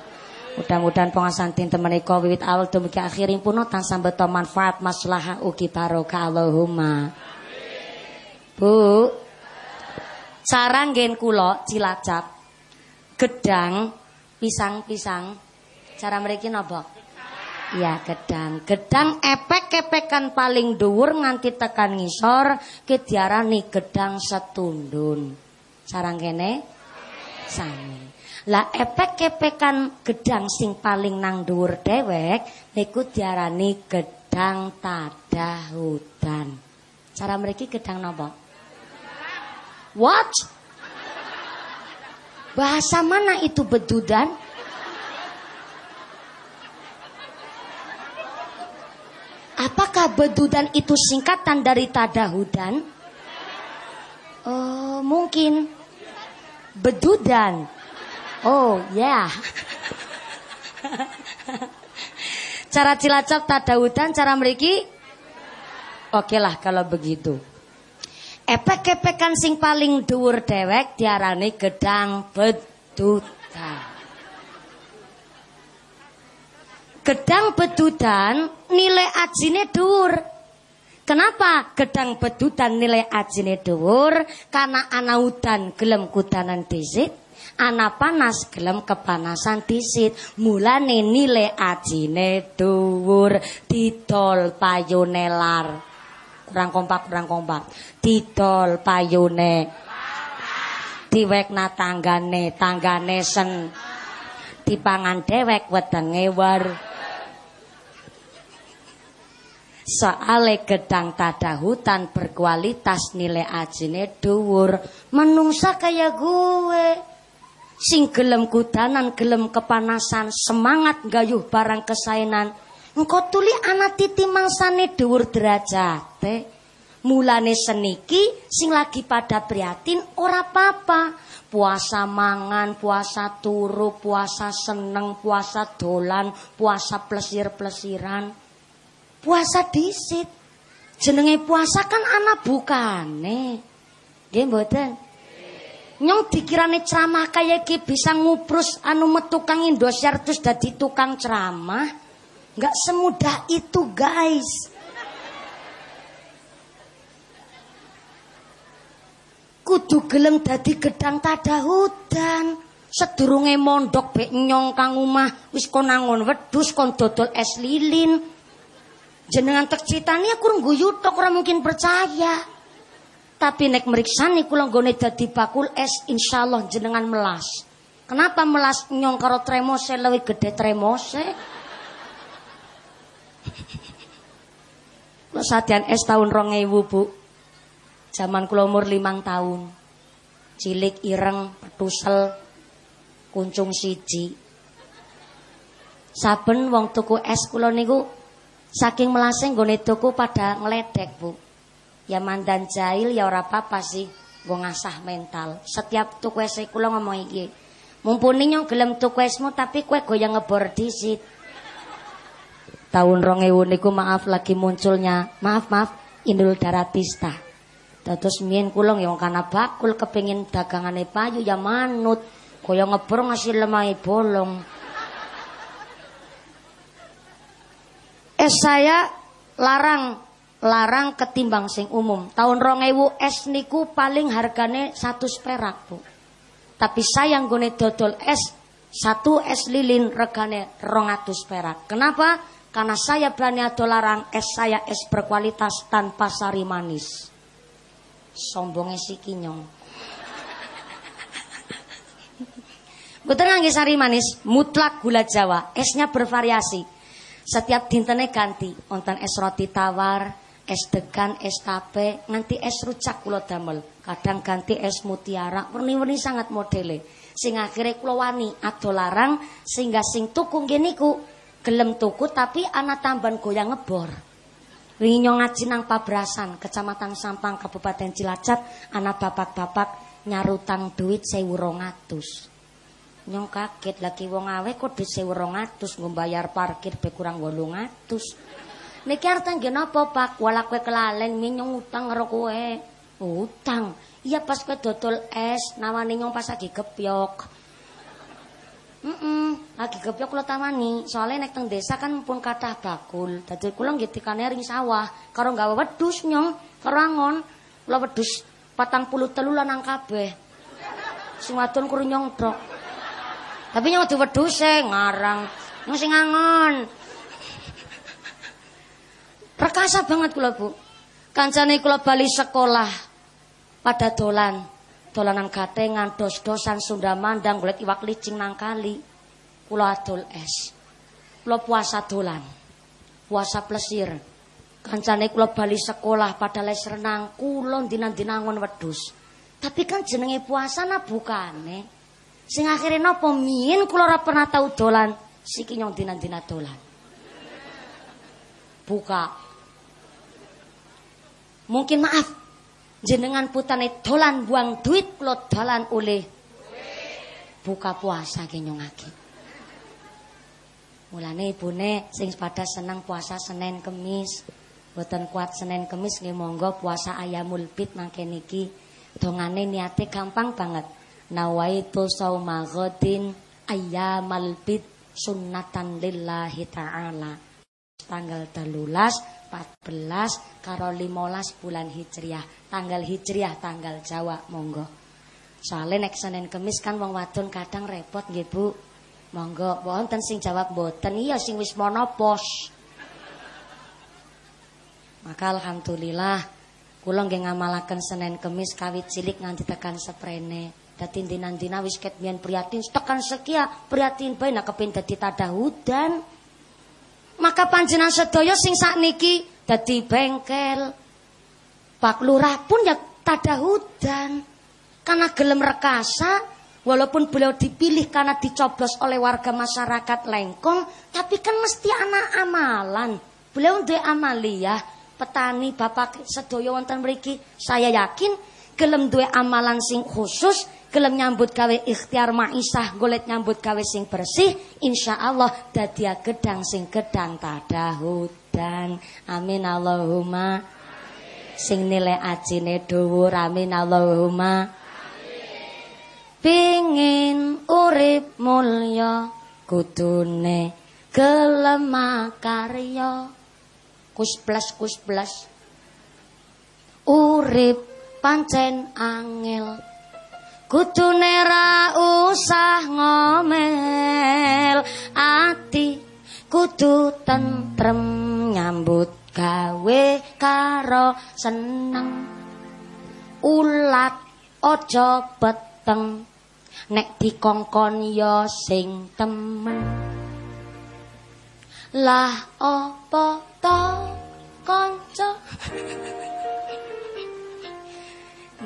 A: Mudah-mudahan pengasantin teman menika wiwit awal dumugi pun tansah beto manfaat maslaha ugi barokah Allahumma. Bu. Cara nggen kula Cilacap. Gedang pisang-pisang. Cara mriki napa? Ya gedang. Gedang epek-epekan paling dhuwur nganti tekan ngisor ke diarani gedang setundun. Cara kene sami. Lah epek-epekan gedang sing paling nang dhuwur dhewek niku diarani gedang tada hutan. Cara mriki gedang napa? What? Bahasa mana itu bedudan? Apakah bedudan itu singkatan dari tadahudan? Oh, mungkin. Bedudan. Oh, ya. Yeah. cara Cilacap tak daudan, cara meriki? Oke lah kalau begitu. Epek-epekan sing paling dhuwur dewek diarani gedang bedudan. Gedang bedudan nilai ajine dhuwur. Kenapa gedang bedudan nilai ajine dhuwur? Karena ana udan gelem kudanan dhisik ana panas gelem kepanasan disit mulane nilai ajine dhuwur didol payune lar. Kurang kompak kurang kompak. Didol payune diwekna tanggane, tanggane sen. Dipangan dewek wetenge war. Soale gedang tadahutan berkualitas nilai ajine dhuwur, menungsa kaya gue. Sing gelem kudanan, gelem kepanasan, semangat gayuh barang kesainan. Engko tuli anak titi mangsane dhuwur derajate. Mulane seniki sing lagi pada prihatin ora apa-apa. Puasa mangan, puasa turu, puasa seneng, puasa dolan, puasa plesir-plesiran. Puasa disit. Jenenge puasa kan anak bukane. Nggih mboten? Nyong dikirane ceramah kaya iki bisa nguprus anu metu kang Indosiar terus dadi tukang ceramah. Enggak semudah itu, guys. kudu gelem dadi gedang tadahudan. Sedurunge mondok bek nyong kang umah wis kon nangon wedhus kon dodol es lilin. Jenengan tek citani aku ngguyu tok ora mungkin percaya. Tapi nek meriksani kula nggone dadi bakul es insyaallah jenengan melas. Kenapa melas nyong karo tremose luwih gede tremose? Kula sadian es tahun 2000, Bu. Zaman kula umur limang tahun. Cilik ireng, petusel, kuncung siji. Saben wong tuku es kula niku saking melasing nggone tuku pada ngeledek, Bu. Ya mandan jahil ya ora apa-apa sih, gue ngasah mental. Setiap tuku es kula ngomong iki. Mumpuni nyong gelem tuku tapi kue goyang ngebor disit. Tahun 2000 niku maaf lagi munculnya. Maaf, maaf, Indul Daratista. Dados mien kula yang kana bakul kepengin dagangane payu ya manut, kaya ngebor ngasih lemai bolong. Es saya larang larang ketimbang sing umum. Tahun 2000 es niku paling hargane satu perak, Bu. Tapi sayang gone dodol es satu es lilin regane 200 perak. Kenapa? Karena saya berani larang es saya es berkualitas tanpa sari manis sombongnya si kinyong. Betul nggih sari manis, mutlak gula Jawa, esnya bervariasi. Setiap dintennya ganti, wonten es roti tawar, es degan, es tape, nganti es rujak kula damel. Kadang ganti es mutiara, warni-warni sangat modele. Sing akhirnya kula wani adolarang sehingga sing tuku nggih niku gelem tuku tapi anak tamban goyang ngebor. Wingi ngaji nang Pabrasan, Kecamatan Sampang, Kabupaten Cilacap, anak bapak-bapak nyarutang duit 1200. Nyong kaget lagi wong awe kok duit 1200 nggo bayar parkir be kurang 800. Niki artine nggih napa, Pak? Wala kowe kelalen nyong utang karo kowe. Utang. Iya pas kowe dodol es, nawane nyong pas lagi gepyok. Mm lagi gebyok kula tamani. Soalnya nek teng desa kan pun kathah bakul. Dadi kula nggih dikane ring sawah karo gawe wedhus nyong, karo angon. Kula wedhus 43 lanang kabeh. Sing wadon kuru nyong tok. Tapi nyong di wedhuse ngarang. Nyong sing angon. Perkasa banget kula, Bu. Kancane kula bali sekolah pada dolan dolanan gatengan, dos-dosan Sunda Mandang, golek iwak licing nang kali. Kula adol es. Kula puasa dolan. Puasa plesir. Kancane kula bali sekolah pada les renang, kula dinan-dinangon wedhus. Tapi kan jenenge puasa na bukane. Sing akhire napa min kula ora pernah tau dolan, siki nyong dinan-dinan dolan. Buka. Mungkin maaf, jenengan putane dolan buang duit kula dolan oleh buka puasa ki nyongake. Mulane ibune sing pada senang puasa Senin Kemis, boten kuat Senin Kemis nggih monggo puasa ayamul bid mangke niki. Dongane niate gampang banget. Nawaitu sauma ghadin ayyamal bid sunnatan lillahi ta'ala. Tanggal 13 14 karo 15 bulan Hijriah. Tanggal Hijriah tanggal Jawa monggo. Soalnya nek Senin Kemis kan wong wadon kadang repot nggih Bu. Monggo wonten sing jawab mboten iya sing wis monopos. Maka alhamdulillah kula nggih ngamalaken Senin Kemis kawit cilik nganti tekan seprene. Dadi dina-dina wis ket mian prihatin tekan sekia prihatin bae nak kepin dadi tadahudan. Maka panjenengan sedaya sing sakniki dadi bengkel. Pak Lurah pun ya tadahudan. Karena gelem rekasa, walaupun beliau dipilih karena dicoblos oleh warga masyarakat Lengkong, tapi kan mesti anak amalan. Beliau duwe amaliyah, petani bapak sedaya wonten mriki, saya yakin gelem duwe amalan sing khusus gelem nyambut gawe ikhtiar maisah golet nyambut gawe sing bersih insya Allah dadi gedang sing gedang tadahudan amin Allahumma. Sing nilai ajine dhuwur amin Allahumma. Pingin urip mulya kudune gelem karya kus plus kus plus urip pancen angel Kudune ra usah ngomel ati kudu tentrem nyambut gawe karo seneng. Ulat aja beteng nek dikongkon ya sing temen. Lah apa to kanca?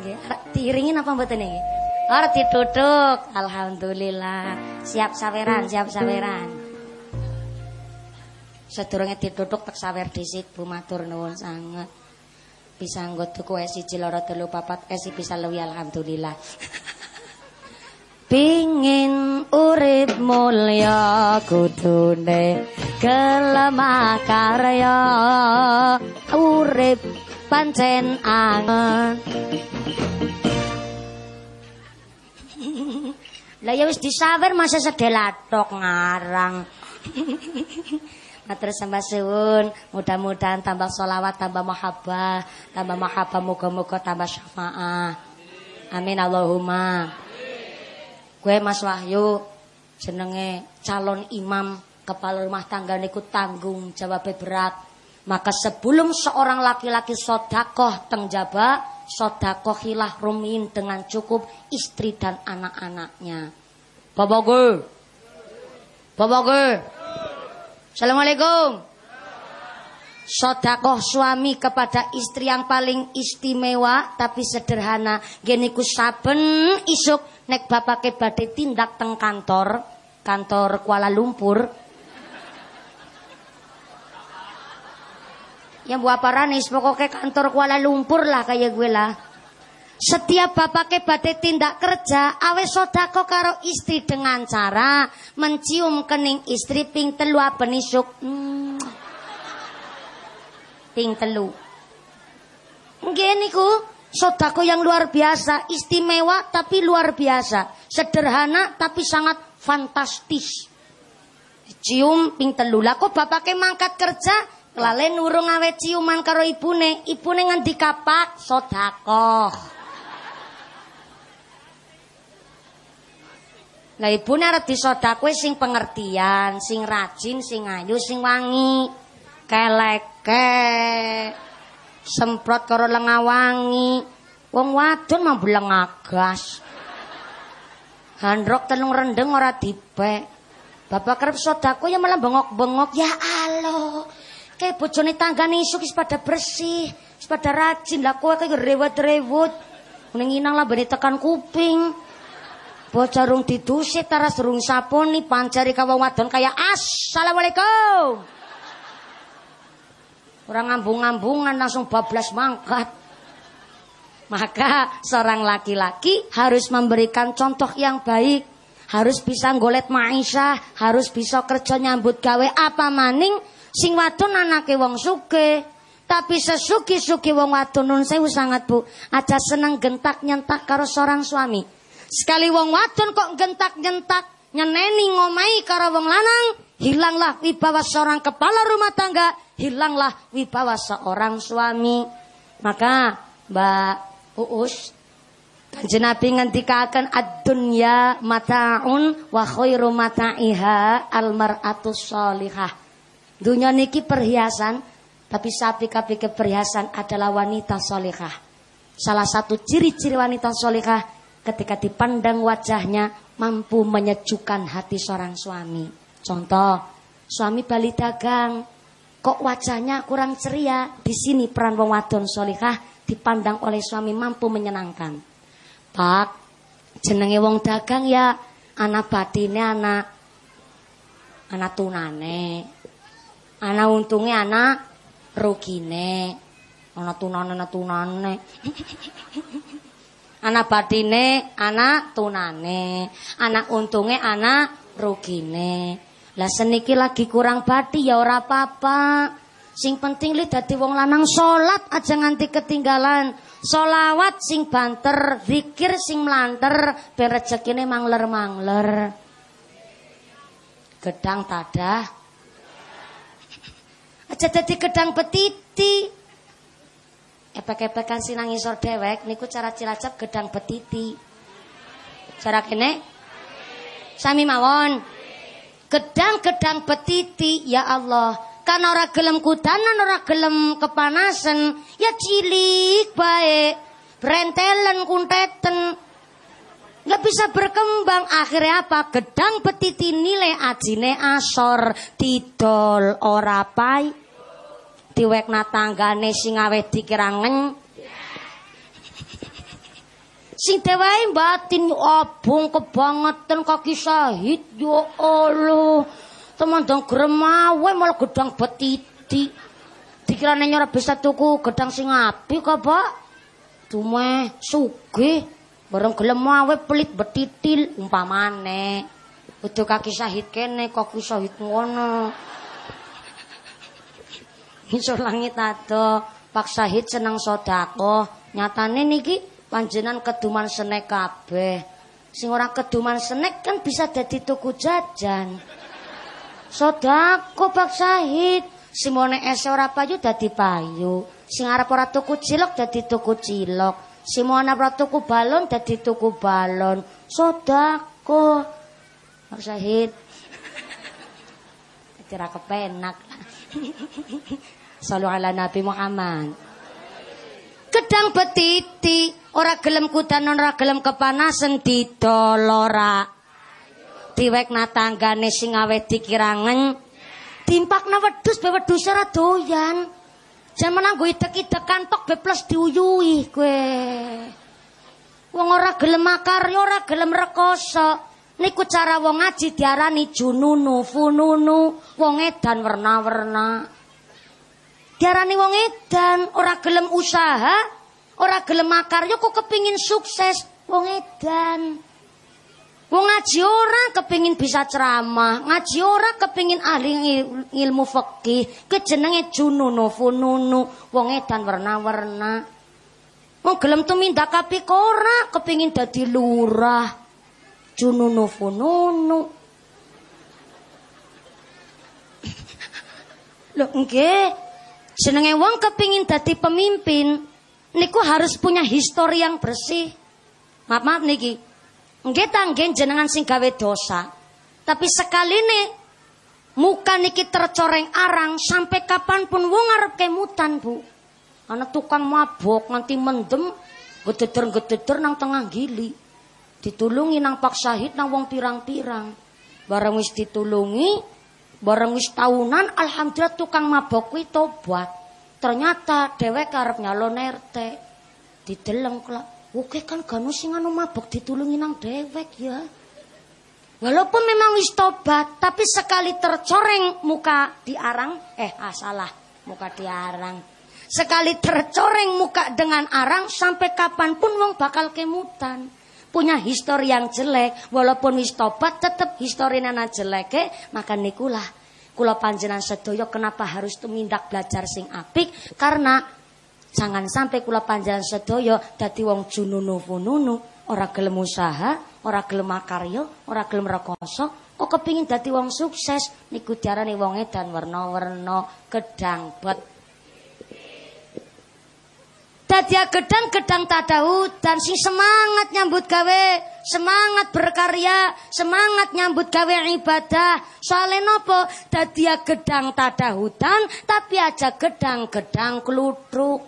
A: Nggih tiringin apa mboten niki Arep ditutuk. Alhamdulillah. Siap saweran, siap saweran. Sedurunge ditutuk tek sawer dhisik Bu matur nuwun sanget. Bisa nggo tuku es siji loro telu papat es bisa luwi alhamdulillah. Pingin urip mulya kudune kelemah karya urip pancen angen Lah ya wis disawer masa sedelatok ngarang. Matur sembah suwun, mudah-mudahan tambah solawat, tambah mahabbah, tambah mahabbah muga-muga tambah syafaah. Amin Allahumma. Gue Mas Wahyu jenenge calon imam kepala rumah tangga niku tanggung jawab berat. Maka sebelum seorang laki-laki sodakoh teng sodakohilah rumin dengan cukup istri dan anak-anaknya. Bapak gue. Bapak gue. Assalamualaikum. Sodakoh suami kepada istri yang paling istimewa tapi sederhana. Geniku saben isuk nek bapak badhe tindak teng kantor, kantor Kuala Lumpur. Yang buat paranis pokoknya kantor Kuala Lumpur lah kayak gue lah. Setiap bapak badhe tindak kerja, awe sodako karo istri dengan cara mencium kening istri ping telu abenisuk. Hmm. Ping telu. Nggih niku sodako yang luar biasa, istimewa tapi luar biasa, sederhana tapi sangat fantastis. Cium ping telu. Lah kok bapake mangkat kerja Lale nurung awe ciuman karo ibune, ibune ngendika Pak sedekah. Lah ibune arep disedekah sing pengertian, sing rajin, sing ayu, sing wangi. Keleke. Semprot karo lenga wangi. Wong wadon mambu lengagas. Handrok telung rendeng ora dipek. Bapak kerep sodako ya malah bengok-bengok. Ya Allah. Kayak bojone tanggane isuk wis pada bersih, wis pada rajin. Lah kowe kayak rewet-rewet. Ning inang lambene tekan kuping. Bocah rung didusit taras rung saponi pancari ka wadon kaya assalamualaikum. Orang ngambung-ngambungan langsung bablas mangkat. Maka seorang laki-laki harus memberikan contoh yang baik. Harus bisa ngolet maisha, harus bisa kerja nyambut gawe apa maning Sing wadon anake wong suke. Tapi sesuki-suki wong wadon nun sewu sangat bu. Aja seneng gentak nyentak karo seorang suami. Sekali wong wadon kok gentak nyentak. Nyeneni ngomai karo wong lanang. Hilanglah wibawa seorang kepala rumah tangga. Hilanglah wibawa seorang suami. Maka Mbak Uus Kanjeng Nabi ngendikaken ad-dunya mataun wa khairu mata'iha al-mar'atu shalihah. Dunia niki perhiasan, tapi sapi kapi ke perhiasan adalah wanita solehah. Salah satu ciri-ciri wanita solehah ketika dipandang wajahnya mampu menyejukkan hati seorang suami. Contoh, suami bali dagang, kok wajahnya kurang ceria. Di sini peran wong wadon solihah dipandang oleh suami mampu menyenangkan. Pak, jenenge wong dagang ya anak batine anak anak tunane. Anak untungnya anak rugine. Anak tunane anak tunane. anak batine anak tunane. Anak untungnya anak rugine. Lah seniki lagi kurang bati ya ora apa-apa. Sing penting li dadi wong lanang salat aja nganti ketinggalan. Solawat sing banter, zikir sing melanter, ben mangler-mangler. Gedang tadah. Aja dadi gedang petiti. Epek-epekan sinang isor dewek niku cara Cilacap gedang petiti. Cara kene sami mawon. Gedang-gedang petiti ya Allah. Kan ora gelem kudanan, ora gelem kepanasan, ya cilik baik. Brentelen kunteten. Nggak bisa berkembang. Akhirnya apa? Gedang petiti nilai ajine asor. Didol ora pai. Diwekna tanggane sing awet dikirangen Sing dewae batin abung kebangetan kaki sahid yo Allah. Temandang gremawe malah gedang betiti. Dikirane ora bisa tuku gedang sing apik kok, Pak? Dume sugih bareng gelem awe pelit betitil umpamane. Kudu kaki sahid kene kaki sahid ngono. Isor langit ado, Pak Sahid seneng sodako. Nyatane niki panjenan keduman senek kabeh. Sing ora keduman senek kan bisa jadi tuku jajan. Sodako Pak Sahid. Simone es ora payu dadi payu. Sing arep ora tuku cilok dadi tuku cilok. Simone ora tuku balon dadi tuku balon. Sodako. Pak Sahid. Kira kepenak. Salu ala Nabi Muhammad. Gedang betiti, ora gelem kudanan, ora gelem kepanasan didolora. Diwekna tanggane sing awet dikirangen. Timpakna wedhus be wedhus ora doyan. Jaman anggo idek-idek kantok be plus diuyui kowe. Wong ora gelem makarya, ora gelem rekoso. Niku cara wong ngaji diarani jununu, fununu, wong edan werna-werna. Diarani wong edan, ora gelem usaha, ora gelem makarya kok kepingin sukses, wong edan. Wong ngaji ora kepingin bisa ceramah, ngaji ora kepingin ahli il- ilmu fikih, kejenenge jununu fununu, wong edan werna-werna. Wong gelem tumindak apik ora kepingin dadi lurah. Jununu fununu. Lho nggih, jenenge wong kepingin dadi pemimpin niku harus punya histori yang bersih. Maaf maaf niki. Nggih ta nggih jenengan sing gawe dosa. Tapi sekali nih muka niki tercoreng arang sampai kapan pun wong arep kemutan, Bu. Ana tukang mabok nganti mendem gededer-gededer nang tengah gili. Ditulungi nang Pak Syahid nang wong pirang-pirang. Bareng wis ditulungi, bareng wis tahunan alhamdulillah tukang mabok kuwi tobat. Ternyata dhewek arep nyalon RT. Dideleng kelak. Oke kan ganu sing anu mabok ditulungi nang dhewek ya. Walaupun memang wis tobat, tapi sekali tercoreng muka diarang, eh ah, salah, muka diarang. Sekali tercoreng muka dengan arang, sampai kapan pun wong bakal kemutan. Punya histori yang jelek, walaupun wis tobat, tetep histori nana jelek, eh, maka nikulah. Kula panjenan sedoyo kenapa harus tumindak belajar sing apik, karena Jangan sampai kula panjenengan sedoyo dadi wong jununu fununu, ora gelem usaha, ora gelem makarya, ora gelem rekoso, kok kepingin dadi wong sukses? Niku diarani wong edan werna-werna gedang bet. Dadi gedang gedang tadahud dan sing semangat nyambut gawe, semangat berkarya, semangat nyambut gawe ibadah. Soalnya nopo? Dadi gedang tadahudan tapi aja gedang-gedang klutruk.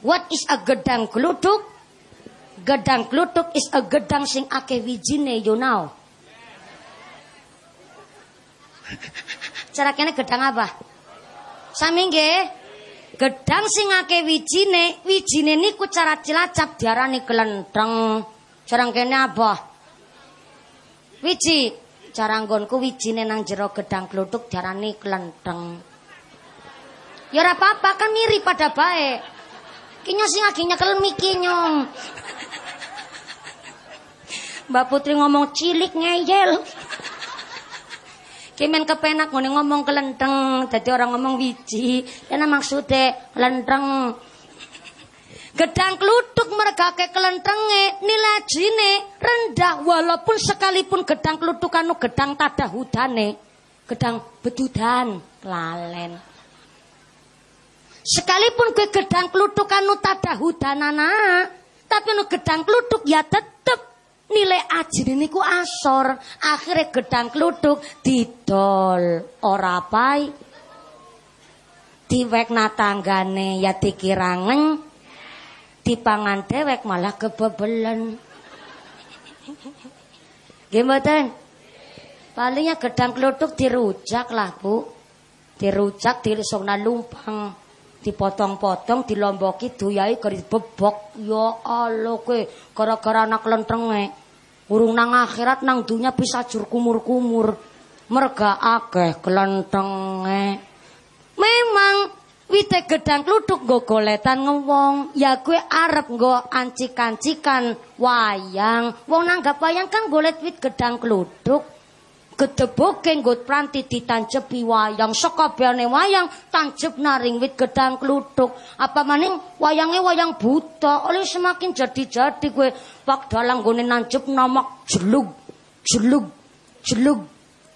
A: What is a gedang geluduk? Gedang klutuk is a gedang sing akeh wijine you know. Cara kene gedang apa? Sami nggih. Gedang sing akeh wijine, wijine niku cara cilacap diarani kelenteng. Cara kene apa? Wiji. Cara nggonku wijine nang jero gedang klutuk diarani kelenteng. Ya ora apa-apa kan mirip pada baik. Kinyo sing lagi nyekel miki nyong. Mbak Putri ngomong cilik ngeyel. Kimen kepenak ngene ngomong kelenteng, jadi orang ngomong wiji. Ya maksudnya kelenteng. Gedang klutuk mergake kelentenge nilai jine rendah walaupun sekalipun gedang klutuk anu gedang tadah hudane. Gedang bedudan lalen. Sekalipun gue gedang klutuk anu tadah hudanana, tapi anu gedang klutuk ya tetep nilai ajine niku asor. Akhirnya gedang kluduk didol. Ora pai. Diwek natanggane ya dikirangen dipangan dewek malah kebebelen. Gimana palingnya gedang kluduk dirujak lah bu. Dirujak dirisokna lumpang dipotong-potong dilomboki duyai garis bebok. Ya Allah kowe gara-gara anak lentrenge. Urung nang akhirat nang dunya bisa jur kumur-kumur. Merga akeh kelentenge memang wite gedang kluduk nggo goletan ngewong. Ya gue arep nggo ancik-ancikan wayang. Wong nanggap wayang kan golet wit gedang kluduk gedeboke nggot pranti ditancepi wayang. Sekabehane wayang tancep naring wit gedang kluthuk apa maning? Wayange wayang buta. Oleh semakin jadi-jadi kowe wak dalang gone nancep namak jelug jelug jelug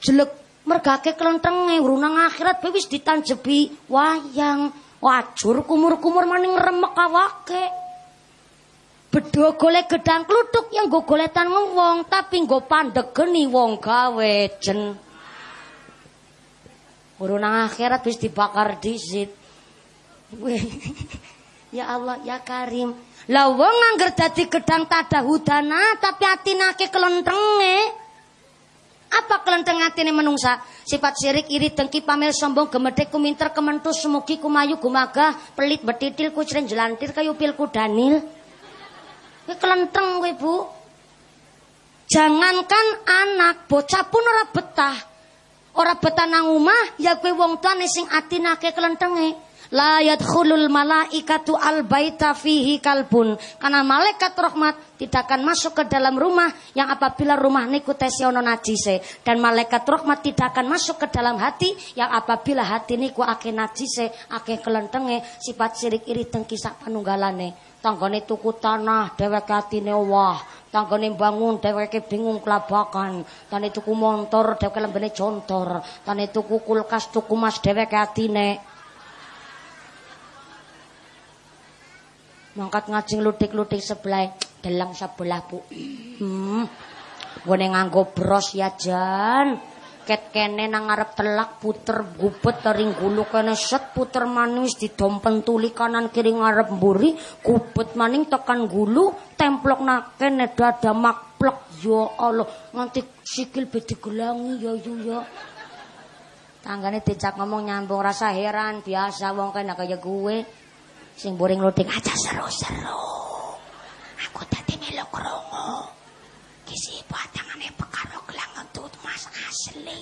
A: jelug. Mergake klentenge urunang akhirat wis ditancepi wayang. Wajur kumur-kumur maning remek awake Bedo golek gedang klutuk yang gue goletan ngewong tapi gue pandegeni wong gawe jen. Urunang akhirat wis dibakar disit. ya Allah ya Karim. Lah wong angger dadi gedang tada hudana tapi atinake kelentenge. Apa kelenteng atine menungsa? Sifat sirik iri dengki pamel sombong gemedek kuminter kementus semugi kumayu gumagah pelit betitil kucren jelantir kayu pilku danil. Kowe kelenteng kowe, Bu. Jangankan anak, bocah pun ora betah. Ora betah nang omah, ya kowe wong tuane sing atinake kelentenge. La yadkhulul malaikatu al baita fihi kalbun. Karena malaikat rahmat tidak akan masuk ke dalam rumah yang apabila rumah niku tesiono najise dan malaikat rahmat tidak akan masuk ke dalam hati yang apabila hati niku akeh najise, akeh kelentenge, sifat sirik iri dengki sak panunggalane tanggane tuku tanah dheweke atine wah tanggane bangun dheweke bingung kelabakan. Tane tuku motor dheweke lembene jontor. Tane tuku kulkas tuku mas dheweke atine. Mangkat ngajing ludik-ludik sebelah delang sebelah bu. Hmm. gue nganggo bros ya jan ket kene nang ngarep telak puter gubet tering gulu kene set puter manis di dompen tuli kanan kiri ngarep mburi gubet maning tekan gulu templok nak kene dada makplek. Ya Allah nganti sikil bedi gelangi ya yu ya. Tanggane dicak ngomong nyambung rasa heran biasa wong kene kaya gue. Sing boring loading aja seru-seru. Aku tadi melu krungu. Kisi batangane pekaro gelang asli.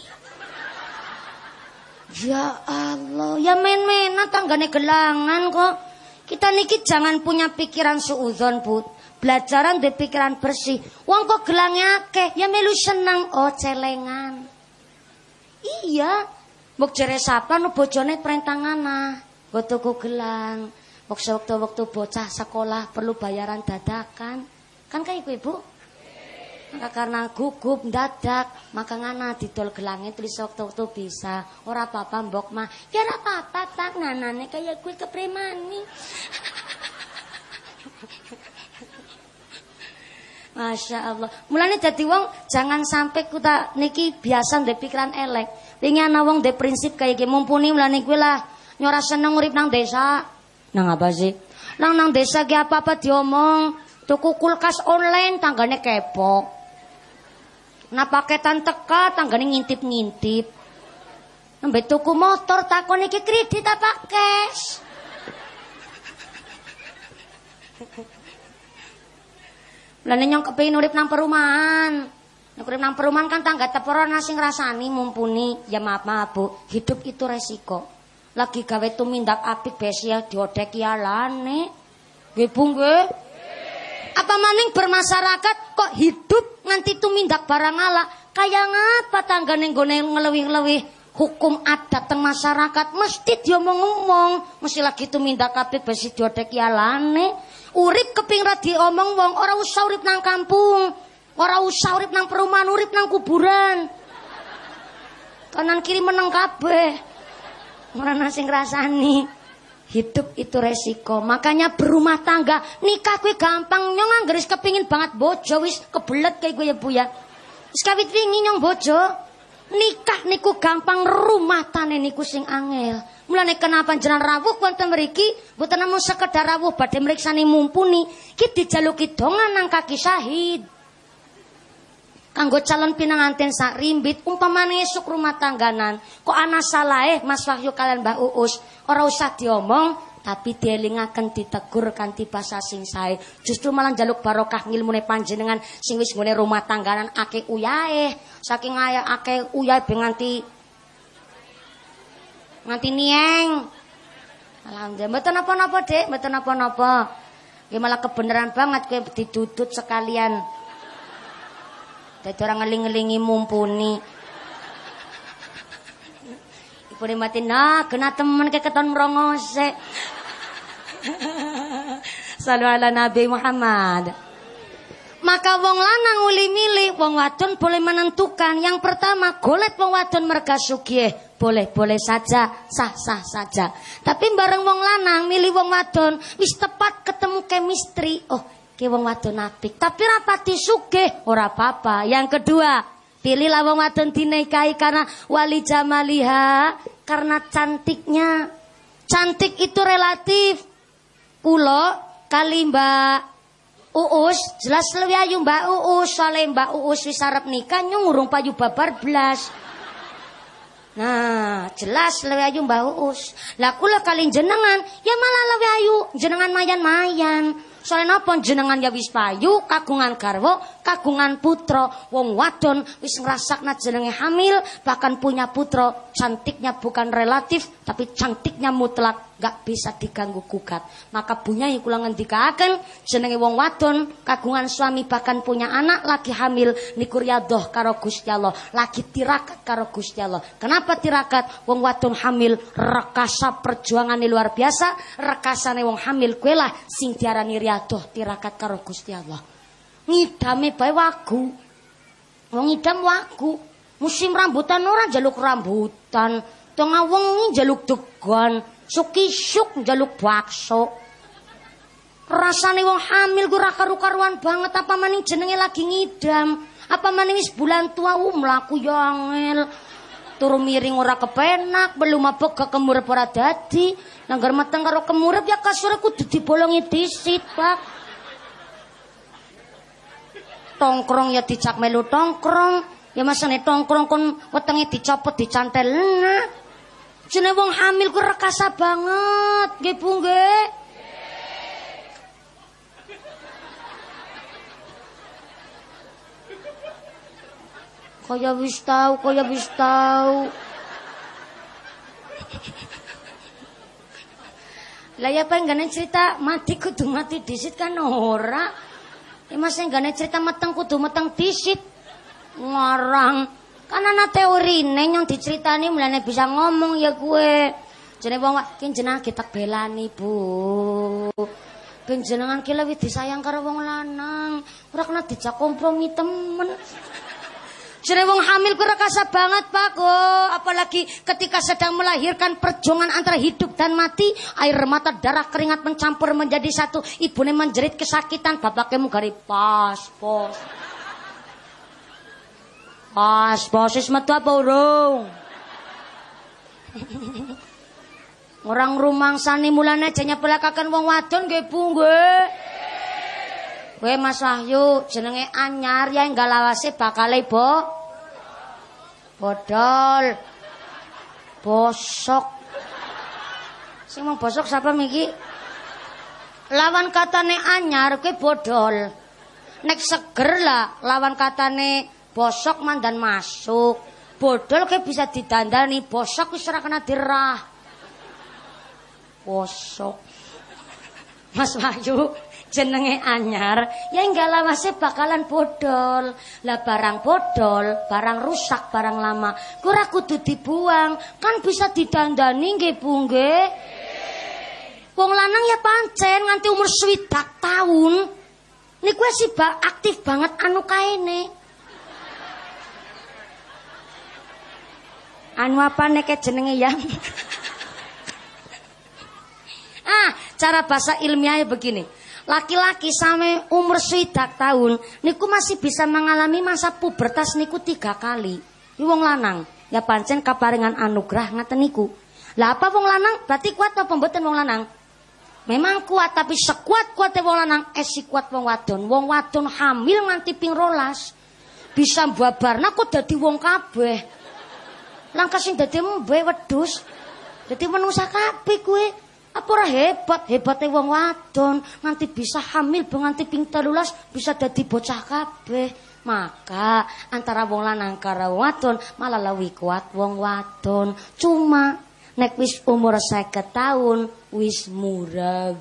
A: Ya Allah, ya main-mainan tanggane gelangan kok. Kita niki jangan punya pikiran suudzon, Bu. Belajaran di pikiran bersih. Wong kok gelangnya akeh, ya melu senang oh celengan. Iya, mbok jere sapa nu bojone perintangana. Go tuku gelang. Waktu-waktu bocah sekolah perlu bayaran dadakan. Kan kayak ibu, ibu maka karena gugup dadak maka ngana didol gelangnya tulis waktu-waktu bisa ora apa-apa mbok mah ya ora apa-apa tak nanane kayak gue kepremani Masya Allah. Mulanya jadi wong jangan sampai kita niki biasa ndek pikiran elek. Wingi ana wong prinsip kayak gini mumpuni mulane gue lah nyora seneng urip nang desa. Nang apa sih? Nang nang desa ge apa-apa diomong Tuku kulkas online tanggane kepo. Nah paketan teka tanggane ngintip-ngintip. Nembe tuku motor takon iki kredit apa cash? Lah nyong kepengin urip nang perumahan. Nek urip nang perumahan kan tangga teporo nasi ngrasani mumpuni. Ya maaf maaf Bu, hidup itu resiko. Lagi gawe tumindak apik besia diodeki alane. Nggih Bu nggih. Apa maning bermasyarakat kok hidup nganti tumindak barang ala kaya ngapa tanggane nggone ngelewih-ngelewih hukum adat teng masyarakat mesti diomong-omong. Mesti lagi tumindak apik besi diodeki alane. Urip keping ra diomong wong ora usah urip nang kampung. Ora usah urip nang perumahan urip nang kuburan. Kanan kiri meneng kabeh. Ora sing ngrasani Hidup itu resiko. Makanya berumah tangga, nikah kue gampang. Nyong anggeris kepingin banget bojo wis kebelet kayak gue ya Bu ya. Wis kawit wingi nyong bojo. Nikah niku gampang rumah tane niku sing angel. Mulane kenapa jenengan rawuh wonten mriki mboten namung sekedar rawuh badhe mriksani mumpuni, ki dijaluki dongan nang kaki syahid kanggo calon pinanganten sak rimbit umpamane esuk rumah tangganan kok ana salahe Mas Wahyu kalian Mbak Uus ora usah diomong tapi dielingaken ditegur kanthi basa sing sae. Justru malah jaluk barokah ngilmune panjenengan sing wis nggone rumah tangganan akeh uyahe. Saking akeh uyahe ben nganti nganti nieng. Alhamdulillah. Mboten napa-napa Dek mboten napa-napa. Nggih malah kebenaran banget kowe didudut sekalian. Dadi orang ngeling-ngelingi mumpuni. Ibu mati nah kena temen ke keton merongose. Salu ala Nabi Muhammad. Maka wong lanang uli milih, wong wadon boleh menentukan. Yang pertama, golet wong wadon merga sugih. Boleh, boleh saja, sah, sah saja. Tapi bareng wong lanang milih wong wadon, wis tepat ketemu chemistry. Oh, ki wong wadon apik. Tapi rapati sugih ora apa-apa. Yang kedua, pilihlah wong wadon dinikahi karena wali jamaliha, karena cantiknya. Cantik itu relatif. Kulo kali Mbak Uus, jelas lebih ayu Mbak Uus, soalnya Mbak Uus wis arep nikah nyung payu babar blas. Nah, jelas lebih ayu Mbak Uus. Lah kula kali jenengan, ya malah lebih ayu jenengan mayan-mayan. Soalnya napa jenengan ya wis payu, kagungan garwa, kagungan putra. Wong wadon wis ngrasakna jenenge hamil, bahkan punya putra. Cantiknya bukan relatif, tapi cantiknya mutlak gak bisa diganggu gugat. Maka bunyai kula ngendikaken jenenge wong wadon kagungan suami bahkan punya anak lagi hamil niku riyadoh karo Gusti Allah, lagi tirakat karo Gusti Allah. Kenapa tirakat? Wong wadon hamil rekasa perjuangan luar biasa, rekasane wong hamil kuwi lah sing diarani riyadoh tirakat karo Gusti Allah. Ngidame bae wagu. Wong ngidam wagu. Musim rambutan ora jaluk rambutan. Tengah wengi jaluk degan. Suki-suk jaluk bakso. Rasane wong hamil gue karu-karuan banget apa maning jenenge lagi ngidam. Apa maning wis bulan tua uh mlaku yo. Turu miring ora kepenak, belum mabok ke kemurep ora dadi. Nanggar mateng karo kemurep ya kasur kudu dibolongi disit, Pak. Tongkrong ya dicak melu tongkrong. Ya masane tongkrong kon wetenge dicopot dicantel. Nah. Jenenge wong hamil ku rekasa banget, nggih Bu nggih. Kaya wis tau, kaya wis tau. Lah ya pengen cerita mati kudu mati disit kan ora. Ya mas enggak cerita meteng kudu meteng disit. Ngarang. Kan ana teorine nyong diceritani mulane bisa ngomong ya gue. Jenenge wong ki jenengan kita belani, Bu. Ben jenengan ki lebih disayang karo wong lanang. Ora kena dijak kompromi temen. Jenenge wong hamil ku rekasa banget, Pak. Oh, apalagi ketika sedang melahirkan perjuangan antara hidup dan mati, air mata darah keringat mencampur menjadi satu. Ibune menjerit kesakitan, bapaknya mugari pas, pos. Pas, posis metu apa urung? Orang rumang sani mulane aja nyepelakaken wong wadon nggih Bu. Kowe Mas Wahyu jenenge anyar ya enggak lawase bakal bo bodol. Bosok. Sing mau bosok siapa miki? Lawan katane anyar kowe bodol. Nek seger lah lawan katane bosok mandan masuk. Bodol kayak bisa didandani, bosok wis ora kena dirah. Bosok. Mas Wahyu jenenge anyar, ya enggak lawase bakalan bodol. Lah barang bodol, barang rusak, barang lama, ora kudu dibuang, kan bisa didandani nggih Bu nggih. Wong lanang ya pancen nganti umur swidak tahun. Niku sih aktif banget anu kaene. Anu apa nek jenenge yang? ah, cara bahasa ilmiahnya begini. Laki-laki sampai umur swidak tahun niku masih bisa mengalami masa pubertas niku tiga kali. Ini wong lanang. Ya pancen kaparingan anugerah ngaten niku. Lah apa wong lanang? Berarti kuat apa mboten wong lanang? Memang kuat tapi sekuat kuat wong lanang eh kuat wong wadon. Wong wadon hamil nganti ping rolas. Bisa babarna kok dadi wong kabeh. Langkah sing dadi mbe wedhus. Dadi menungsa kabeh kuwe. Apa ora hebat? Hebate wong wadon nganti bisa hamil nganti ping 13 bisa dadi bocah kabeh. Maka antara wong lanang karo wadon malah lebih kuat wong wadon. Cuma nek wis umur 50 tahun wis murah.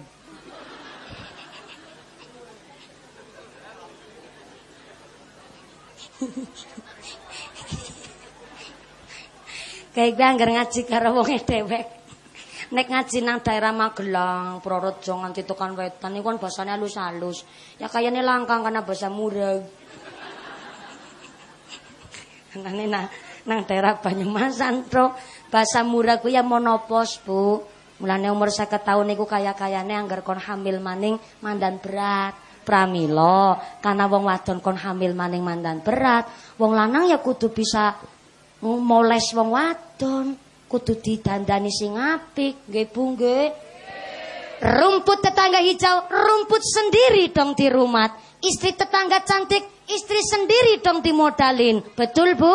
A: Kayak gue anggar ngaji karo wong dewek. Nek ngaji nang daerah Magelang, Prorojo nganti tukang wetan iku kan bahasane halus-halus. Ya kayane langkang karena bahasa murah. Nang nang, nang daerah Banyumasan, Bro, bahasa murah ku ya monopos, Bu. Mulane umur 50 tahun niku kaya-kayane anggar kon hamil maning mandan berat. Pramilo, karena wong wadon kon hamil maning mandan berat, wong lanang ya kudu bisa moles wong wadon kudu didandani sing apik nggih Bu nggih. Rumput tetangga hijau rumput sendiri dong di rumah istri tetangga cantik istri sendiri dong dimodalin. Betul Bu?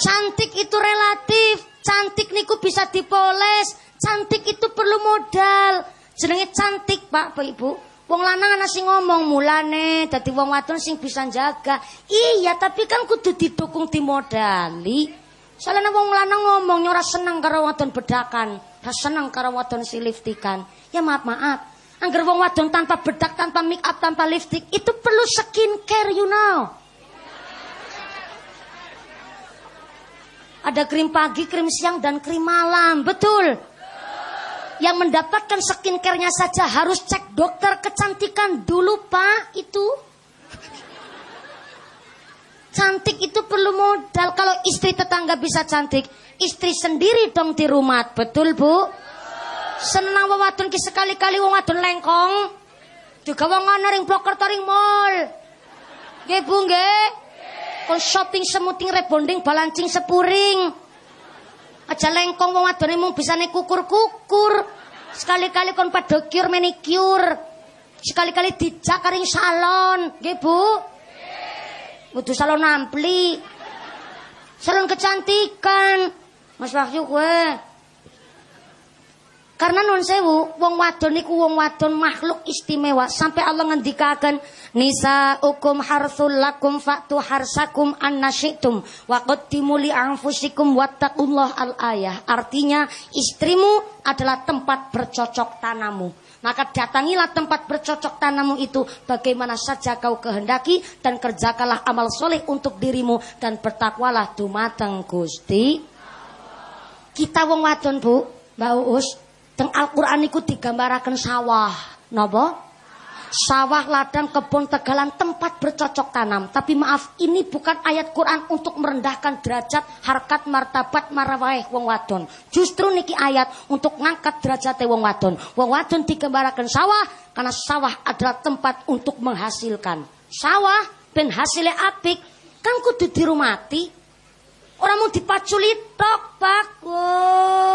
A: Cantik itu relatif. Cantik niku bisa dipoles. Cantik itu perlu modal. Jenenge cantik Pak Ibu Wong lanang ana sing ngomong mulane dadi wong wadon sing bisa jaga. Iya, tapi kan kudu didukung dimodali. Soalnya wong lanang ngomong ora seneng karo wadon bedakan, ora seneng karo wadon siliftikan. Ya maaf maaf. Angger wong wadon tanpa bedak, tanpa make up, tanpa lipstick itu perlu skincare you know. Ada krim pagi, krim siang, dan krim malam. Betul yang mendapatkan skincare-nya saja harus cek dokter kecantikan dulu pak itu. Cantik itu perlu modal. Kalau istri tetangga bisa cantik istri sendiri dong di rumah. Betul bu? Senang wawadon ki sekali-kali wong wadon lengkong. Juga wong ana ring Plokerto ring mall. Nggih bu nggih. Kon shopping semuting rebonding balancing sepuring Aja lengkong wong wadone mung bisane kukur-kukur. Sekali-kali kon pedicure manicure. Sekali-kali dijak karing salon, nggih Bu? Kudu salon ampli. Salon kecantikan. Mas Wahyu kowe karena non sewu, wong wadon niku wong wadon makhluk istimewa. Sampai Allah ngendikaken nisa ukum harsul lakum faktu harsakum annasyitum wa qaddimu li anfusikum wattaqullah al ayah. Artinya istrimu adalah tempat bercocok tanamu. Maka datangilah tempat bercocok tanamu itu bagaimana saja kau kehendaki dan kerjakanlah amal soleh untuk dirimu dan bertakwalah dumateng Gusti. Kita wong wadon Bu, Mbak Uus, Teng Al-Qur'an iku digambaraken sawah. Napa? Sawah, ladang, kebun, tegalan, tempat bercocok tanam. Tapi maaf, ini bukan ayat Quran untuk merendahkan derajat, harkat, martabat, marawai wong wadon. Justru niki ayat untuk ngangkat derajat wong wadon. Wong wadon digambarakan sawah, karena sawah adalah tempat untuk menghasilkan. Sawah, ben hasilnya apik, kan kudu dirumati. Orang mau dipaculi tok, pak. Wow.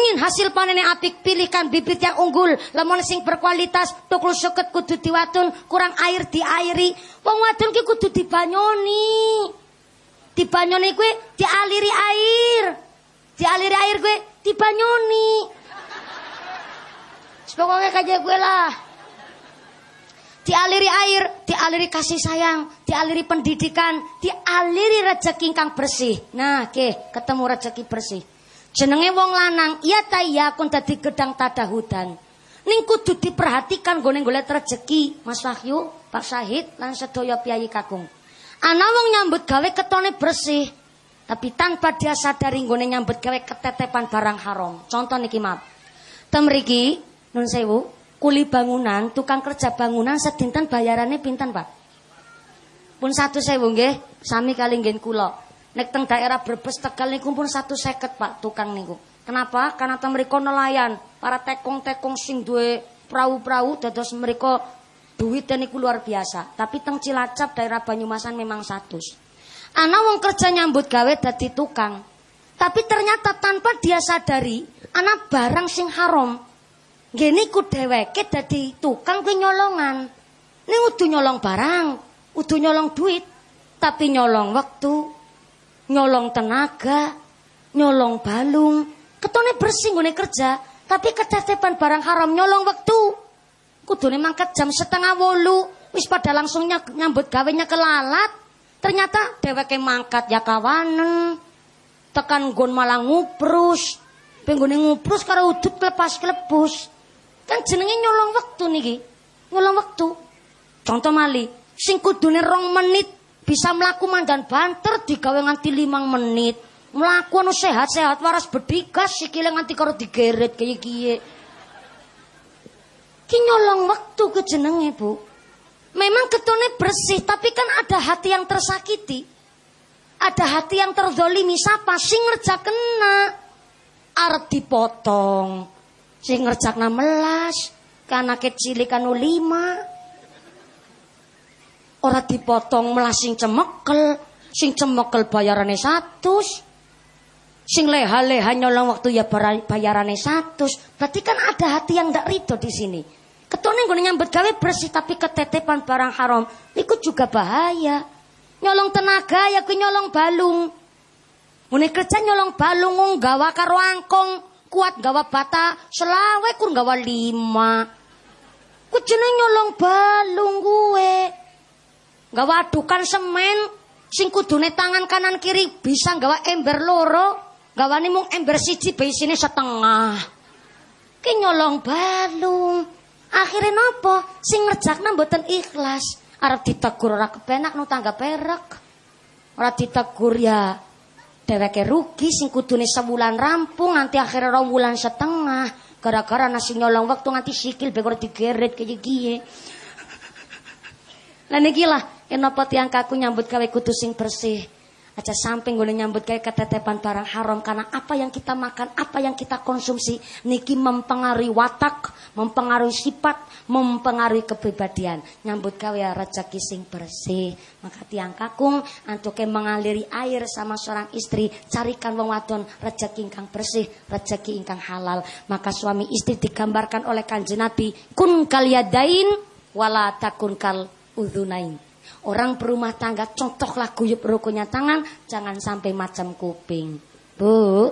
A: Kepingin hasil panen yang apik, pilihkan bibit yang unggul. Lemon sing berkualitas, tukul suket kudu diwatun, kurang air diairi. Wong wadon ki kudu dibanyoni. Dibanyoni kue dialiri air. Dialiri air kue dibanyoni. Pokoknya kayak gue lah. Dialiri air, dialiri kasih sayang, dialiri pendidikan, dialiri rezeki kang bersih. Nah, ke ketemu rezeki bersih. Jenenge wong lanang, iya ta iya dadi gedang tadahudan. Ning kudu diperhatikan gone golek rezeki, Mas Wahyu, Pak Syahid lan sedaya piyayi kakung. Ana wong nyambut gawe ketone bersih, tapi tanpa dia sadari gone nyambut gawe ketetepan barang haram. Contoh niki maaf. Temriki nun sewu, kuli bangunan, tukang kerja bangunan sedinten bayarannya pinten, Pak? Pun satu sewu nggih, sami kali nggih kula. Nek teng daerah Brebes Tegal niku pun satu seket Pak tukang niku. Kenapa? Karena teng mriku nelayan, para tekong-tekong sing duwe perahu-perahu dados mereka duit niku luar biasa. Tapi teng Cilacap daerah Banyumasan memang satu. Ana wong kerja nyambut gawe dadi tukang. Tapi ternyata tanpa dia sadari, ana barang sing haram. Gini ku dheweke dadi tukang kuwi nyolongan. Ning udu nyolong barang, udu nyolong duit, tapi nyolong waktu, nyolong tenaga, nyolong balung, ketone bersih ngene kerja, tapi ketetepan barang haram nyolong waktu. Kudune mangkat jam setengah wolu, wis pada langsung nyambut gawenya kelalat. Ternyata dheweke mangkat ya kawanen. Tekan gon malah nguprus. Penggone nguprus karo udut lepas kelepus. Kan jenenge nyolong waktu niki. Nyolong waktu. Contoh mali, sing kudune rong menit bisa melaku mandan banter digawe nganti limang menit. Melaku anu sehat-sehat waras bedigas sikile nganti karo digeret kaya kiye. Ki nyolong waktu ke jenenge, Bu. Memang ketone bersih, tapi kan ada hati yang tersakiti. Ada hati yang terzolimi siapa? Sing ngerjak kena. Arep dipotong. Sing ngerjak melas. Karena kecil kan lima. Ora dipotong melas sing cemekel, sing cemekel bayarane satu, Sing leha-leha nyolong waktu ya bayarane satu. Berarti kan ada hati yang ndak ridho di sini. Ketone gue nyambut gawe bersih tapi ketetepan barang haram, itu juga bahaya. Nyolong tenaga ya ku nyolong balung. Mune kerja nyolong balung gawa karo angkong, kuat gawa bata, selawe kur gawa lima. Ku jeneng nyolong balung gue. Gawa adukan semen sing kudune tangan kanan kiri bisa gawa ember loro, gawane mung ember siji be isine setengah. Ki nyolong balung. Akhirnya nopo? Sing ngerjakna mboten ikhlas. Arep ditegur ora kepenak nu tangga perak. Ora ditegur ya dheweke rugi sing kudune sebulan rampung nanti akhirnya rong setengah. Gara-gara nasi nyolong waktu nganti sikil bekor digeret kaya giye. Lah niki lah Kenapa tiang kaku nyambut gawe kudu sing bersih? Aja samping gue nyambut gawe ketetepan barang haram karena apa yang kita makan, apa yang kita konsumsi niki mempengaruhi watak, mempengaruhi sifat, mempengaruhi kepribadian. Nyambut ya rezeki sing bersih. Maka tiang kakung antuke mengaliri air sama seorang istri, carikan wong wadon rezeki ingkang bersih, rezeki ingkang halal. Maka suami istri digambarkan oleh Kanjeng Nabi, kun kalyadain wala takun kal udhunain. Orang berumah tangga contohlah guyup rukunya tangan, jangan sampai macam kuping. Bu.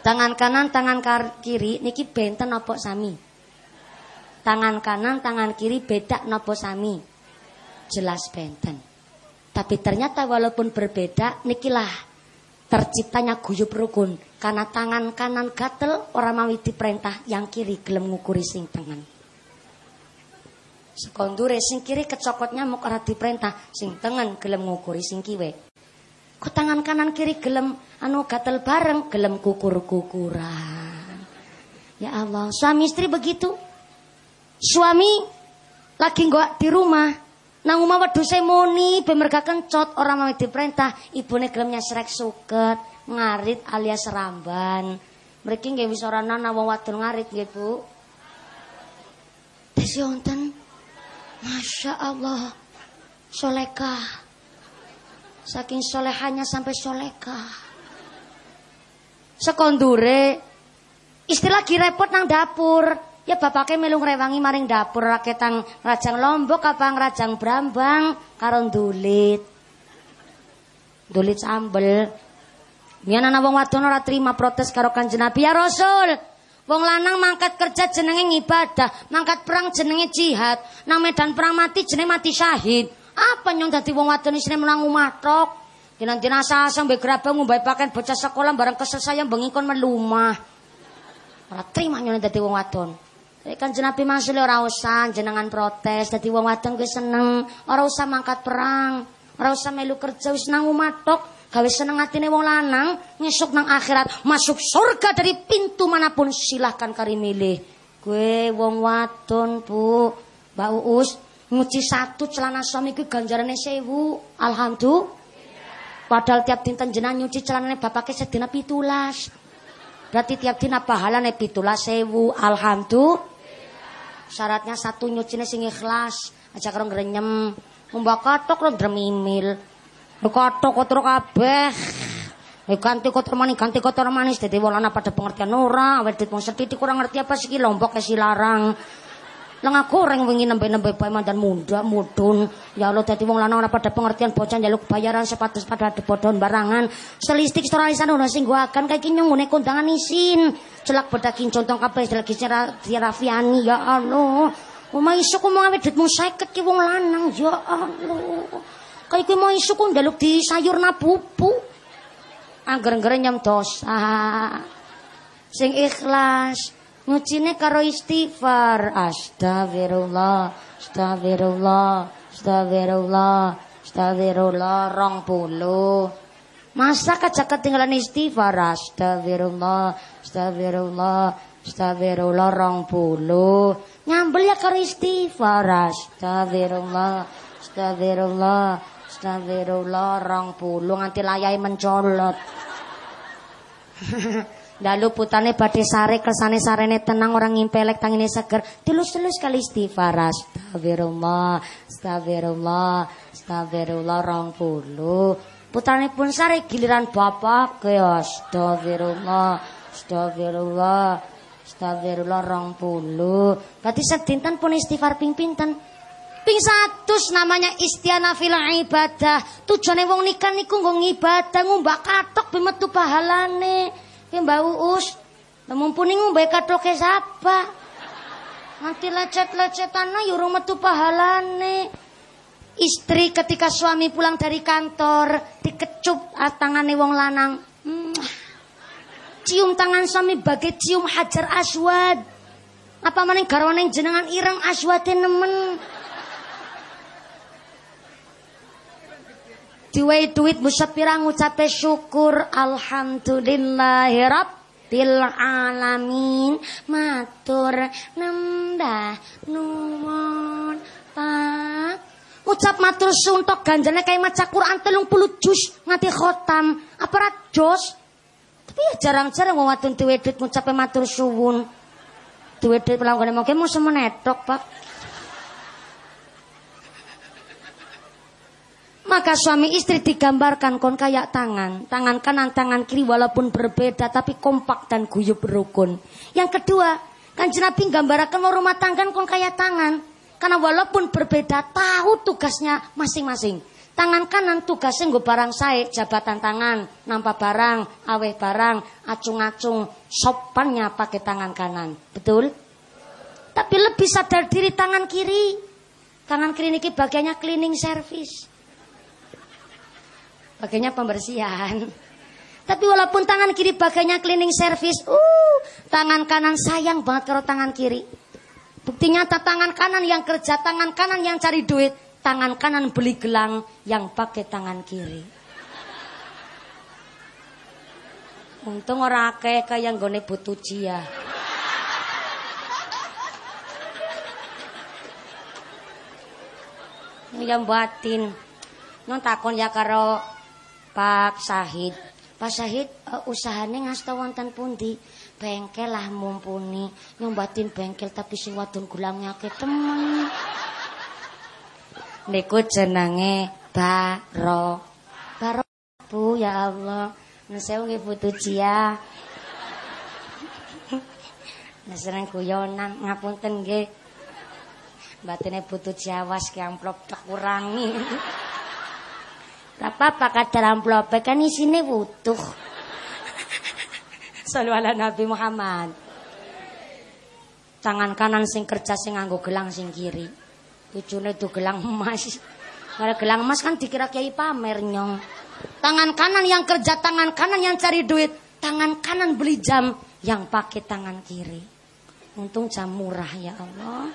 A: Tangan kanan, tangan kiri niki benten apa sami? Tangan kanan, tangan kiri beda napa sami? Jelas benten. Tapi ternyata walaupun berbeda nikilah terciptanya guyup rukun karena tangan kanan gatel orang mau diperintah yang kiri gelem ngukuri sing tangan. Sekondure sing kiri kecokot nyamuk ora diperintah, sing tengen gelem ngukuri sing kiwe. Kok tangan kanan kiri gelem anu gatel bareng, gelem kukur-kukuran. Ya Allah, suami istri begitu. Suami lagi nggak di rumah, nang omah wedhuse muni bemerga kencot orang mau diperintah, ibune gelem nyesrek suket, ngarit alias ramban. Mereka nggak bisa ora nana wong ngarit nggih, Bu. Desi wonten Masya Allah. Solekah. Saking solehannya sampai solekah. Sekondure Istilah lagi repot nang dapur. Ya bapaknya melu ngrewangi maring dapur raketang rajang Lombok apa rajang Brambang karo dulit. Dulit sambel. Mian ana wong wadon ora terima protes karo Kanjeng Nabi ya Rasul. Wong lanang mangkat kerja jenenge ngibadah, mangkat perang jenenge jihad, nang medan perang mati jenenge mati syahid. Apa nyong dadi wong wadon isine menang umatok? Dinan-dinan asa-asa mbek grabang ngumbai pakaian bocah sekolah barang kesesayang bengi kon melumah. Ora terima nyong dadi wong wadon. Eh, kan jenapi masul ora usah jenengan protes dadi wong wadon kuwi seneng, ora usah mangkat perang, ora usah melu kerja wis nang umatok. Gawe seneng atine wong lanang ngesuk nang akhirat masuk surga dari pintu mana pun silahkan kari milih. Gue wong wadon, Bu. Mbak Uus, nguci satu celana suami gue ganjarane sewu. Alhamdulillah. Padahal tiap dinten jenang nyuci celanane bapaknya sedina pitulas. Berarti tiap dina pahalane pitulas sewu. Alhamdulillah. Syaratnya satu nyucine sing ikhlas, aja karo ngrenyem. Mbak katok lo dremimil. Kotok kotor kabeh. Eh ganti kotor manis, ganti kotor manis. Jadi wong pada pengertian ora, awet dit wong setitik kurang ngerti apa sih lombok si larang. Lenga goreng wingi nembe-nembe bae mandan munda mudun. Ya Allah dadi wong lanang ora pada pengertian bocah njaluk bayaran sepatu pada depodon barangan. Selistik storalisan ora sing akan kayak gini ngune kondangan isin. Celak bedakin contong kabeh lagi Rafiani ya Allah. Omah iso ku mau awet dit mung 50 ki wong lanang ya Allah. Kayak kuwi mau isu ku njaluk di sayur napupu. Angger-angger nyem dosa. Sing ikhlas. Ngucine karo istighfar. Astagfirullah, astagfirullah, astagfirullah, astagfirullah rong puluh. Masa kaca ketinggalan istighfar. Astagfirullah, astagfirullah, astagfirullah rong puluh. Nyambel ya karo istighfar. Astagfirullah, astagfirullah, astagfirullah rong puluh nganti layai mencolot. Lalu putane badhe sare kersane sarene tenang orang ngimpelek tangine seger. Dilus-lus kali istighfar. Astagfirullah, astagfirullah, astagfirullah rong puluh. Putrane pun sare giliran bapak ke astagfirullah, astagfirullah, astagfirullah rong puluh. Berarti sedinten pun istighfar ping pinten? Ping satu namanya istiana fil ibadah. Tujuane wong nikah niku nggo ngibadah ngumbak katok bemetu pahalane. Ya Mbak Uus, mumpuni ngombe katoke sapa? Nanti lecet-lecetan ya urung metu pahalane. Istri ketika suami pulang dari kantor dikecup tangane wong lanang. Cium tangan suami bagai cium hajar aswad. Apa maning garwane jenengan ireng aswate nemen. Diwai duit musapira ngucape syukur. Alhamdulillahirabbil alamin. Matur nembah nuwun pak. Ucap matur suntok ganjane kayak maca Quran telung puluh juz nganti khotam. Apa ra jos. Tapi ya jarang-jarang wong wadon duwe duit ngucape matur suwun. Duwe duit pelanggan mungkin mau semenetok pak Maka suami istri digambarkan kon kayak tangan. Tangan kanan, tangan kiri walaupun berbeda tapi kompak dan guyup rukun. Yang kedua, kan Nabi gambarkan rumah tangga kon kayak tangan. Karena walaupun berbeda tahu tugasnya masing-masing. Tangan kanan tugasnya gue barang saya, jabatan tangan, nampak barang, aweh barang, acung-acung, sopannya pakai tangan kanan. Betul? Tapi lebih sadar diri tangan kiri. Tangan kiri ini bagiannya cleaning service. Bagainya pembersihan. Tapi walaupun tangan kiri bagainya cleaning service, uh, tangan kanan sayang banget kalau tangan kiri. Bukti nyata tangan kanan yang kerja, tangan kanan yang cari duit, tangan kanan beli gelang yang pakai tangan kiri. Untung orang kayak gone butuh cia. Yang batin. Non takon ya karo Pak Sahid. Pak Sahid uh, usahane ngasta wonten pundi? Bengkel lah mumpuni. Nyombatin bengkel tapi sing wadon gulangnya ke temen. Niku jenenge Baro. Baro Bu ya Allah. Nesewu nggih putu Cia. Nesreng guyonan ngapunten nggih. Batine butuh jawas ki amplop tak kurangi. Tak apa kadar amplop kan isine utuh. Sallu ala Nabi Muhammad. Tangan kanan sing kerja sing nganggo gelang sing kiri. Tujuane tuh gelang emas. Kalau gelang emas kan dikira kiai pamer nyong. Tangan kanan yang kerja, tangan kanan yang cari duit. Tangan kanan beli jam, yang pakai tangan kiri. Untung jam murah ya Allah.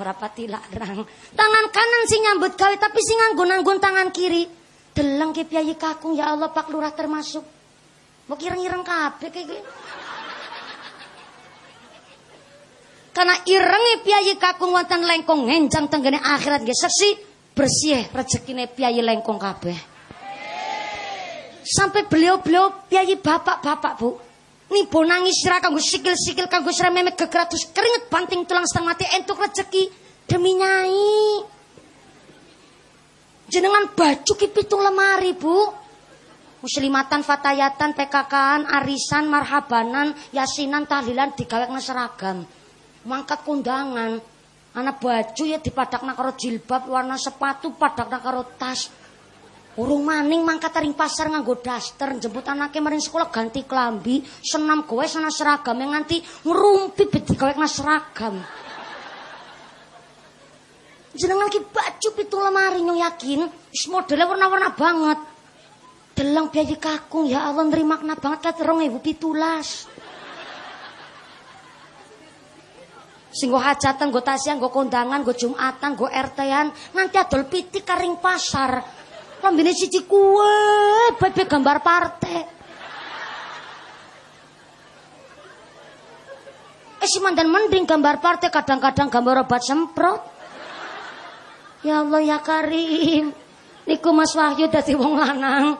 A: Ora pati larang. Tangan kanan sing nyambut gawe tapi sing nganggo-nganggo tangan kiri. Deleng ke piyayi kakung ya Allah Pak Lurah termasuk. Mau ireng-ireng kabeh iki. Karena irenge piyayi kakung wonten lengkong ngenjang tenggene akhirat nggih seksi bersih rezekine piyayi lengkong kabeh. Sampai beliau-beliau piyayi bapak-bapak Bu Nibo nangis sira kanggo sikil-sikil kanggo srememe gegratus keringet banting tulang setengah mati entuk rezeki demi nyai. Jenengan baju ki pitung lemari, Bu. Muslimatan, fatayatan, PKK-an, arisan, marhabanan, yasinan, tahlilan digawekna seragam. Mangkat kundangan. Anak baju ya dipadakna karo jilbab, warna sepatu padakna karo tas. Urung maning mangkat ring pasar nganggo daster jemput anaknya maring sekolah ganti klambi, senam kowe sana seragam yang nganti ngerumpi kena seragam. Jenengan ki baju pitu lemari nyong yakin, wis modelnya warna-warna banget. Delang biaya kakung ya Allah nerima makna banget kat rong ibu pitulas. Sing go hajatan, go tasian, go kondangan, go jumatan, go RT-an, nganti adol pitik karing pasar. Lambene siji kue, bebek gambar partai. Eh si mandan mending gambar partai kadang-kadang gambar obat semprot. Ya Allah ya Karim. Niku Mas Wahyu dadi wong lanang.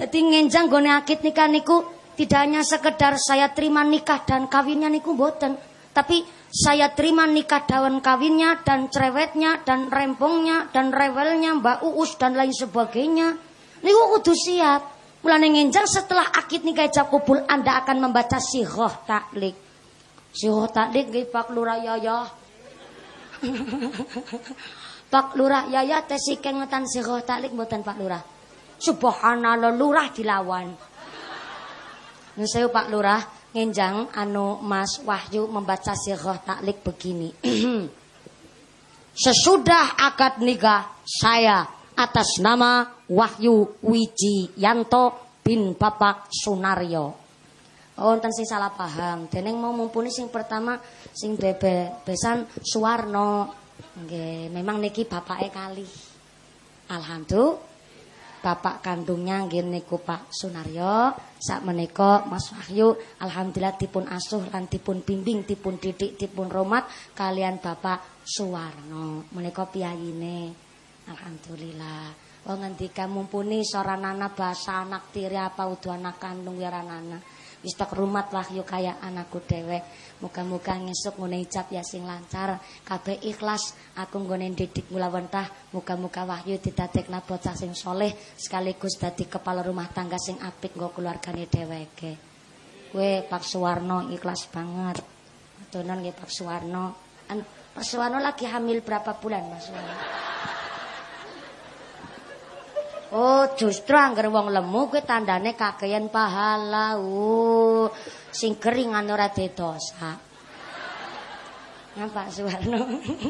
A: Dadi ngenjang gone akid nikah niku tidak hanya sekedar saya terima nikah dan kawinnya niku mboten, tapi saya terima nikah daun kawinnya dan cerewetnya dan rempongnya dan rewelnya Mbak Uus dan lain sebagainya. Niku kudu siap. Mulane ngenjang setelah akid nikah ijab kubul Anda akan membaca sihoh taklik. Sihoh taklik nggih Pak Lurah Yaya. Pak Lurah Yaya tesi kengetan sihoh taklik mboten Pak Lurah. Subhanallah lurah dilawan. Saya Pak Lurah, ngenjang anu Mas Wahyu membaca sirah taklik begini. Sesudah akad nikah saya atas nama Wahyu Wiji Yanto bin Bapak Sunaryo. Oh, enten sing salah paham. Deneng mau mumpuni sing pertama sing bebe besan Suwarno. Nggih, memang niki bapake kali. Alhamdulillah bapak kandungnya nggih niku Pak Sunaryo. Sak menika Mas Wahyu alhamdulillah dipun asuh lan dipun bimbing dipun didik dipun romat kalian Bapak Suwarno. Menika piyayine. Alhamdulillah. Wong ngendika mumpuni soranana bahasa anak tiri apa udu anak kandung wiranana wis tak rumat wahyu kaya anakku dewek Muka-muka ngesuk ngene ijab ya sing lancar, kabeh ikhlas aku nggone didik mula wentah, muka-muka wahyu didadekna bocah sing soleh sekaligus dadi kepala rumah tangga sing apik nggo keluargane dheweke. Kowe Pak Suwarno ikhlas banget. Tunan nggih Pak Suwarno. An Pak Suwarno lagi hamil berapa bulan Mas Suwarno? Oh, justru angger wong lemu kuwi tandane kakeyan pahala. Uh sing keringan ora dosa. Pak Suwarno.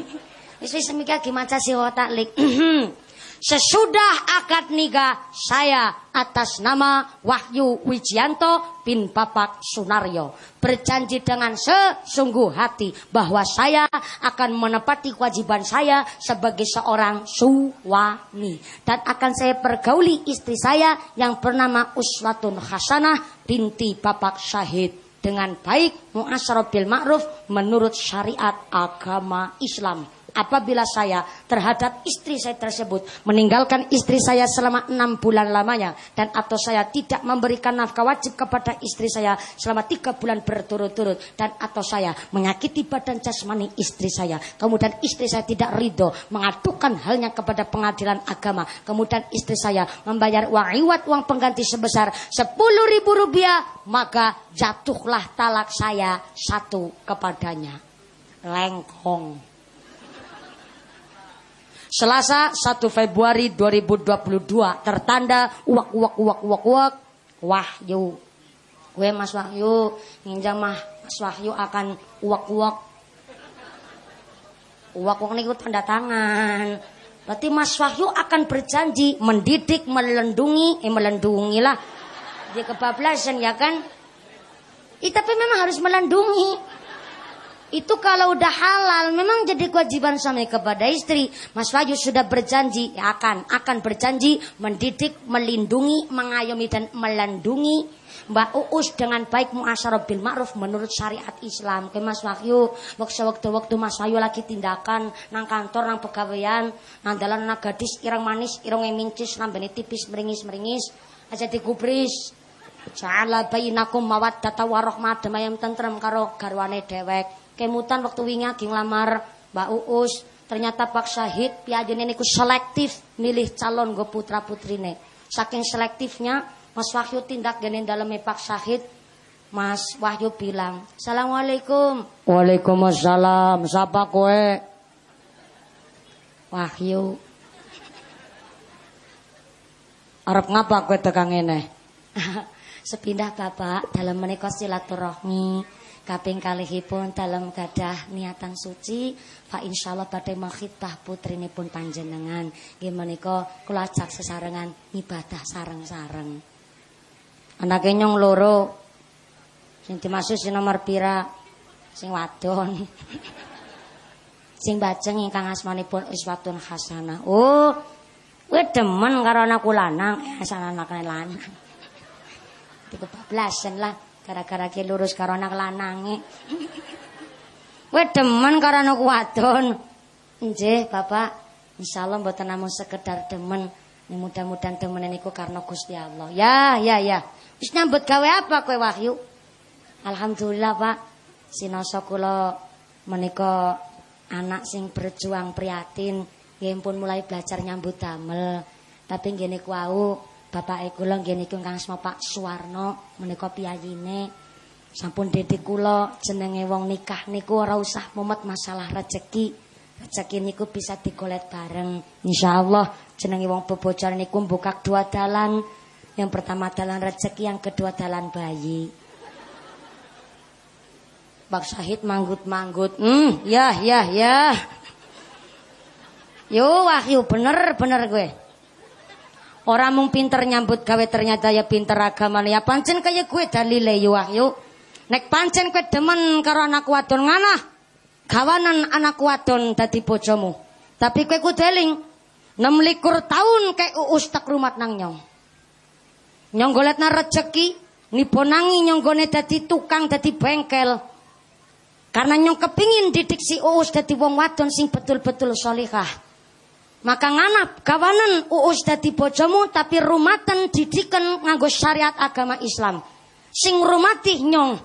A: Wis wis semika ki maca siwa taklik. Sesudah akad nikah saya atas nama Wahyu Wijianto bin Bapak Sunaryo. Berjanji dengan sesungguh hati bahwa saya akan menepati kewajiban saya sebagai seorang suami. Dan akan saya pergauli istri saya yang bernama Uswatun Hasanah binti Bapak Syahid. Dengan baik muasyarah bil ma'ruf menurut syariat agama Islam apabila saya terhadap istri saya tersebut meninggalkan istri saya selama enam bulan lamanya dan atau saya tidak memberikan nafkah wajib kepada istri saya selama tiga bulan berturut-turut dan atau saya menyakiti badan jasmani istri saya. Kemudian istri saya tidak ridho mengadukan halnya kepada pengadilan agama. Kemudian istri saya membayar uang iwat uang pengganti sebesar sepuluh ribu rupiah maka jatuhlah talak saya satu kepadanya. Lengkong Selasa 1 Februari 2022 tertanda uak uak uak uak uak Wahyu. Gue Mas Wahyu nginjam mah Mas Wahyu akan uak uak. Uak uak niku tanda tangan. Berarti Mas Wahyu akan berjanji mendidik, melindungi, eh melindungi lah. Dia kebablasan ya kan? Eh, tapi memang harus melindungi itu kalau udah halal memang jadi kewajiban suami kepada istri. Mas Wahyu sudah berjanji ya akan akan berjanji mendidik, melindungi, mengayomi dan melindungi Mbak Uus dengan baik muasyarah bil ma'ruf menurut syariat Islam. Ke Mas Wahyu, waktu-waktu Mas Wahyu lagi tindakan nang kantor nang pegawaian, nang dalan anak gadis irang manis, irang mincis, nambeni tipis meringis-meringis, aja digubris. Ja'ala bainakum mawaddata warahmah demayam tentrem karo garwane dewek kemutan waktu wingi lamar Mbak Uus ternyata Pak Syahid piajene niku selektif milih calon go putra putrine saking selektifnya Mas Wahyu tindak gene dalam Pak Syahid. Mas Wahyu bilang Assalamualaikum. Waalaikumsalam. Siapa kowe? Wahyu. Arab ngapa kowe tekan ngene? Sepindah Bapak dalam menika silaturahmi kaping kalihipun dalam gadah niatan suci fa insyaallah badhe makhitbah putrinipun panjenengan. Nggih menika kula ajak sesarengan ibadah sareng-sareng. Anake nyong loro sing dimaksud sing nomor pira? Sing wadon. Sing bajeng ingkang asmanipun Iswatun Hasanah. Oh kowe demen karo anakku lanang asal anakne lanang dikebablasen lah Gara-gara ki lurus karo anak lanange. Kowe demen karo anak wadon. Nggih, Bapak. Insyaallah mboten namung sekedar demen. Mudah-mudahan demen niku karena Gusti Allah. Ya, ya, ya. Wis nyambut gawe apa kowe Wahyu? Alhamdulillah, Pak. Sinoso kula menika anak sing berjuang prihatin. Nggih pun mulai belajar nyambut damel. Tapi nggih niku Bapak kula nggih niku Kang Asma Pak Suwarno menika piyayine. Sampun dedek kula jenenge wong nikah niku ora usah mumet masalah rezeki. Rezeki niku bisa digolet bareng. Insyaallah jenenge wong bebojar niku buka dua dalan. Yang pertama dalan rezeki, yang kedua dalan bayi. Pak Syahid manggut-manggut. Hmm, ya, ya, ya. Yo, wahyu bener, bener gue. Orang mung pinter nyambut gawe ternyata ya pinter agama ya pancen kaya gue dalile yo wahyu. Nek pancen kowe demen karo anak wadon nganah. Kawanan anak wadon dadi bojomu. Tapi kowe kudu eling 26 tahun kayak uus tak rumat nang nyong. Nyong goletna rezeki, nibonangi nyong gone dadi tukang dadi bengkel. Karena nyong kepingin didik si uus dadi wong wadon sing betul-betul solihah. Maka nganap kawanan uus dadi bojomu tapi rumatan didikan nganggo syariat agama Islam. Sing rumati nyong.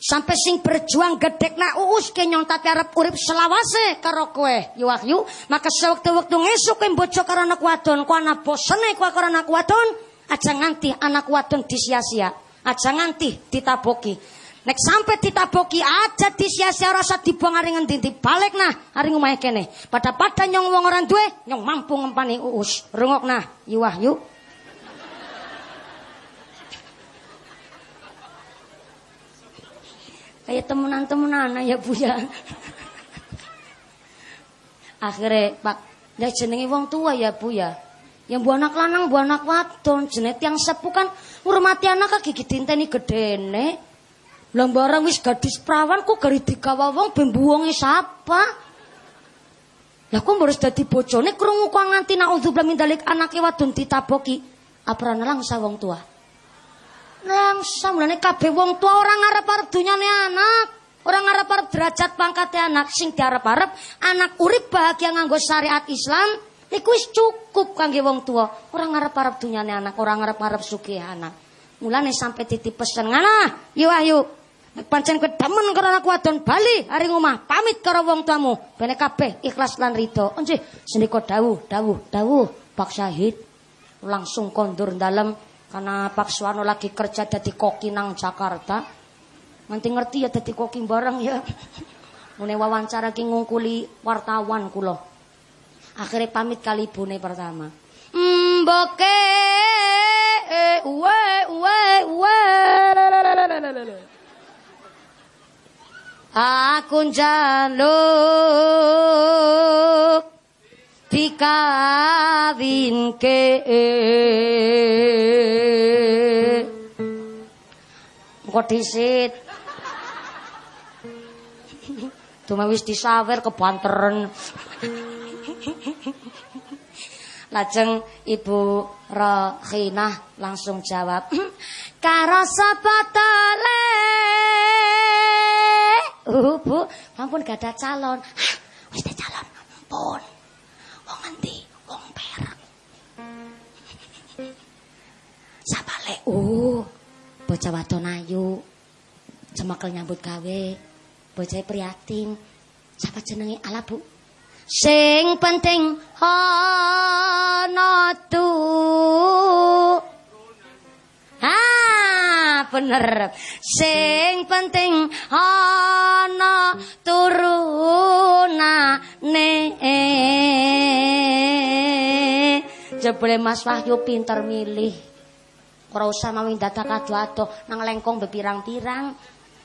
A: Sampai sing berjuang gedek na uus ke nyong tapi arep urip selawase karo kowe yu. Maka sewaktu-waktu ngesuk kowe bojo karo anak wadon, kowe ana bosene kowe karo anak wadon, aja nganti anak wadon disia-sia. Aja nganti ditaboki. Nek sampai ditaboki aja disia-sia rasa dibuang hari ngendi balik nah hari ngomah kene. Pada pada nyong wong orang duwe nyong mampu ngempani uus. Rungok nah yuwah yuk. Kayak temenan-temenan ya Bu ya. Akhirnya Pak, ya jenengi wong tua ya Bu ya. Yang bu anak lanang, bu anak wadon, jenet yang sepuh kan ngurmati anak kaki gede gedene. Lah barang wis gadis perawan kok gari digawa wong bembuwonge sapa? Lah kok harus dadi bojone krungu kok nganti naudzubillah min dalik anake wadon ditaboki. Aprana langsa wong tua. Langsa mulane kabeh wong tua orang ngarep-arep dunyane anak. Orang ngarep-arep derajat pangkatnya anak sing diarep-arep anak urip bahagia nganggo syariat Islam iku wis cukup kangge wong tua. Orang ngarep-arep dunyane anak, orang ngarep-arep sugih anak. Mulane sampai titip pesen ngana, yuk ayo. Pancen kowe demen karo anak wadon Bali hari ngomah pamit karo wong tuamu bene kabeh ikhlas lan rido. Nggih, senika dawuh, dawuh, dawuh Pak Syahid langsung kondur dalam karena Pak Suwarno lagi kerja jadi koki nang Jakarta. Nanti ngerti ya jadi koki bareng ya. Mune wawancara ki ngungkuli wartawan kula. Akhirnya pamit kali ibune pertama. Mboke we we we Aku jaluk dikawinke. Kok disit. Cuma wis disawer kebanteren Lajeng Ibu Rohinah langsung jawab, "Karo tole?" Uh, Bu, ampun gak calon. Hah, ada calon. Ampun. Wong ngendi? Wong perak. Sapa le? Uh, bocah wadon ayu. Cemekel nyambut gawe. Bocah prihatin. Siapa jenenge? Ala, Bu. Sing penting ana tu. Ah, bener. Sing penting ana turunane. Jebule Mas Wahyu pinter milih. Ora usah mawi dadak ado-ado nang lengkong bepirang-pirang.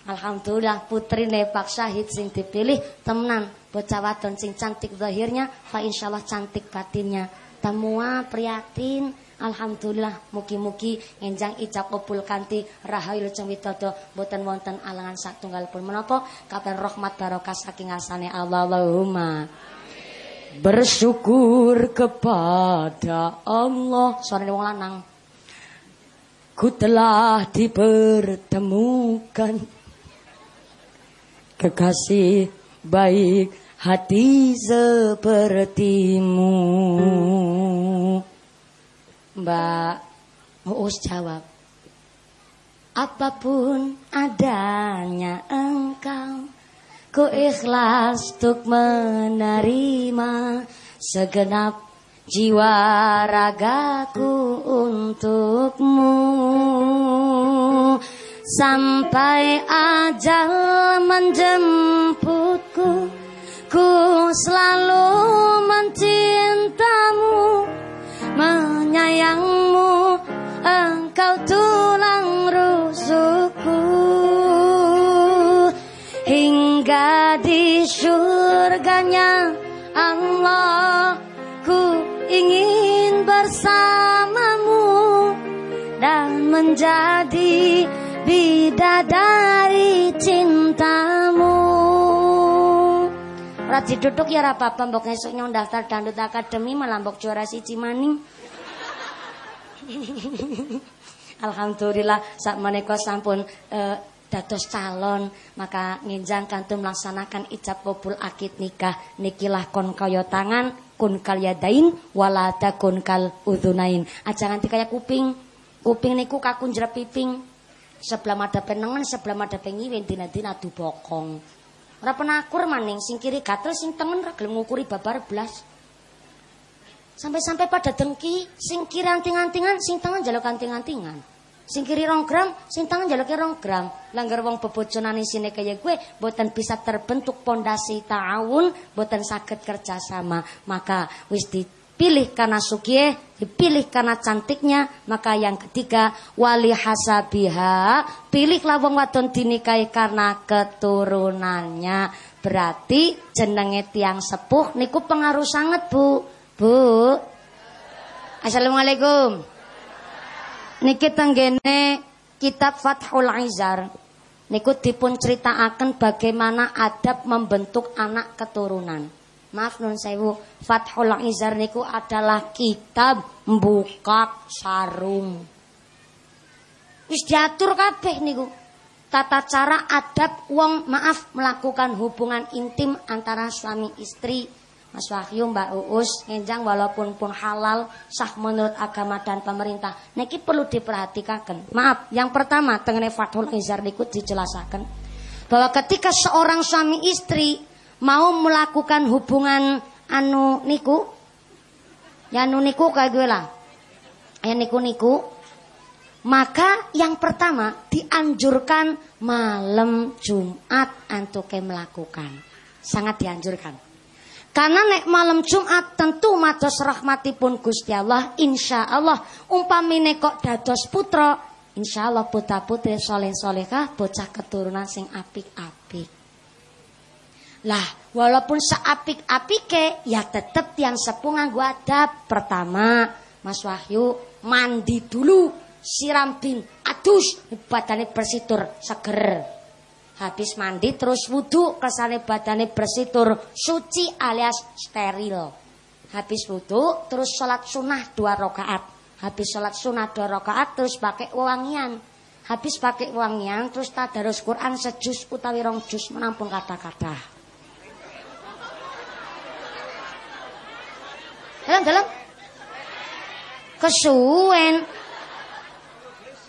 A: Alhamdulillah putrine Pak Syahid sing dipilih temenan bocah wadon sing cantik zahirnya fa insyaallah cantik batinnya. Temua prihatin Alhamdulillah mugi-mugi ngenjang ijab kabul kanthi rahayu lujeng widodo boten wonten alangan satunggal pun. Menapa? Kapan rahmat barokah saking asane Allah. Allahumma bersyukur kepada Allah. Suarane wong lanang. Ku telah dipertemukan. Kekasih baik hati sepertimu. Mbak Uus jawab, apa pun adanya engkau, ku ikhlas untuk menerima segenap jiwa ragaku untukmu. Sampai ajal menjemputku ku selalu di surganya Allah ku ingin bersamamu dan menjadi bidadari cintamu. Ora duduk ya ora apa-apa mbok esuk nyong daftar dandut akademi malah juara siji maning. Alhamdulillah sak menika sampun uh, dados calon maka nginjang kantum melaksanakan ijab kabul akid nikah. Nikilah kon kaya tangan kun kal yadain wala takun kal udhunain aja nganti kaya kuping. Kuping niku kaku njrep piping. Sebelah madhape nengen sebelah madhape ngiwen dina-dina adu bokong. Ora penakur maning sing kiri gatel sing tengen ra ngukuri babar blas. Sampai-sampai pada dengki sing kiri anting-antingan sing tengen jaluk anting-antingan Sing kiri rong gram, sing tangan jaluk rong gram. Langgar wong bebojonane sini kaya gue, boten bisa terbentuk pondasi ta'awun, boten sakit kerjasama. Maka wis dipilih karena sukie, dipilih karena cantiknya. Maka yang ketiga, wali hasabiha, pilihlah wong wadon dinikahi karena keturunannya. Berarti jenenge tiang sepuh niku pengaruh sangat bu. Bu. Assalamualaikum. Niki tenggene kitab Fathul Aizar. Niku dipun ceritaaken bagaimana adab membentuk anak keturunan. Maaf nun sewu, Fathul Aizar niku adalah kitab buka sarung. Wis diatur kabeh niku. tata cara adab wong maaf melakukan hubungan intim antara suami istri Mas Wahyu, Mbak Uus, ngenjang walaupun pun halal, sah menurut agama dan pemerintah. Niki perlu diperhatikan. Maaf, yang pertama tengenai Fathul Izar ikut dijelaskan bahwa ketika seorang suami istri mau melakukan hubungan anu niku, ya anu niku kayak gue lah, ya niku niku, maka yang pertama dianjurkan malam Jumat antuke melakukan. Sangat dianjurkan. Karena nek malam Jumat tentu mados rahmatipun Gusti Allah insya Allah umpamine kok dados putra insya Allah putra putri soleh solehah bocah keturunan sing apik-apik. Lah, walaupun seapik-apike ya tetep yang sepuh nganggo adab. Pertama, Mas Wahyu mandi dulu, siram bin, adus, badane bersitur seger. Habis mandi terus wudhu kesane badane bersih tur suci alias steril. Habis wudhu terus sholat sunnah dua rakaat. Habis sholat sunnah dua rakaat terus pakai wangian. Habis pakai wangian terus tadarus Quran sejus utawi rong jus menampung kata-kata. Dalam dalam kesuwen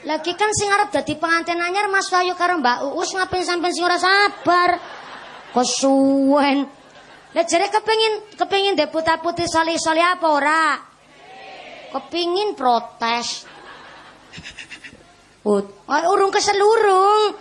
A: lagi kan sing arep dadi pengantin anyar Mas Wayu karo Mbak Uus ngapain sampean sing ora sabar. Kesuwen. Lah jare kepengin kepengin deputa putih soli-soli apa ora? Kepingin protes. Ut, urung keselurung.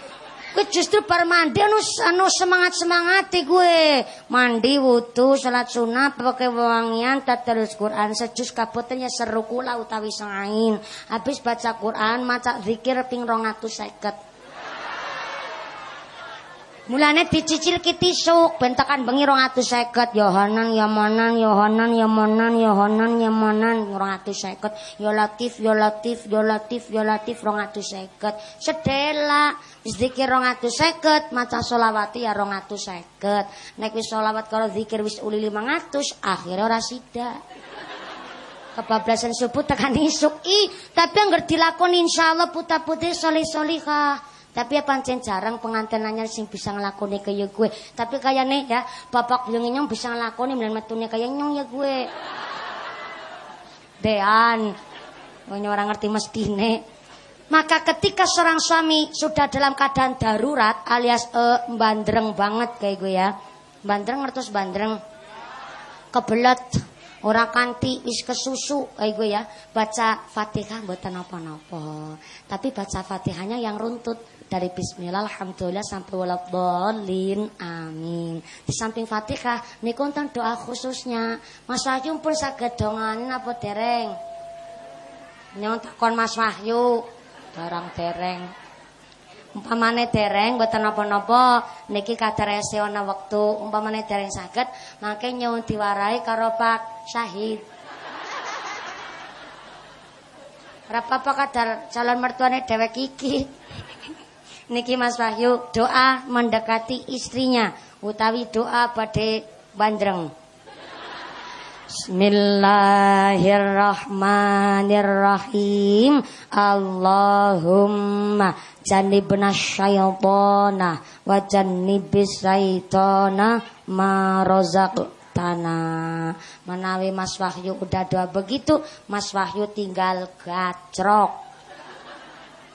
A: Gue justru bar mandi anu, anu semangat-semangati gue. Mandi wudu salat sunat pakai wangian terus Quran sejus kabutnya seru kula utawi sengain. Habis baca Quran maca zikir ping 250. Mulane dicicil kiti suk bentakan bengi 250 Yohanan Yamanan Yohanan Yamanan Yohanan Yamanan 250 Ya Latif Ya Latif Ya Latif Ya Latif 250 Sedela zikir 250 maca selawati ya 250 nek wis selawat karo zikir wis uli 500 akhirnya ora sida kebablasan subuh tekan isuk i tapi anggar dilakoni insyaallah puta putih solih solihah tapi ya pancen jarang pengantinannya sing bisa ngelakoni kayak gue. Tapi kayak nih ya, bapak yang nyong bisa ngelakoni dan metunya kayak nyong ya gue. Dean, banyak orang ngerti mestine. Maka ketika seorang suami sudah dalam keadaan darurat alias uh, bandreng banget kayak gue ya. Bandreng ngertos bandreng. Kebelet Ora kanti wis kesusu kayak gue ya. Baca Fatihah buatan apa-apa. Tapi baca Fatihahnya yang runtut dari bismillah alhamdulillah sampai waladhdallin amin. Di samping Fatihah niku wonten doa khususnya. Mas Wahyu pun saged donganen apa dereng? Nyon takon Mas Wahyu, barang dereng. Umpamane dereng mboten napa-napa niki kadarese ana wektu umpamane dereng saged mangke nyuwun diwarai karo Pak Syahid. Berapa apa kadar calon mertuane dewek iki. Niki Mas Wahyu doa mendekati istrinya utawi doa pada bandreng. Bismillahirrahmanirrahim. Allahumma jannibna syaitana wa jannibis syaitana ma tanah. Menawi Mas Wahyu udah doa begitu, Mas Wahyu tinggal gacrok.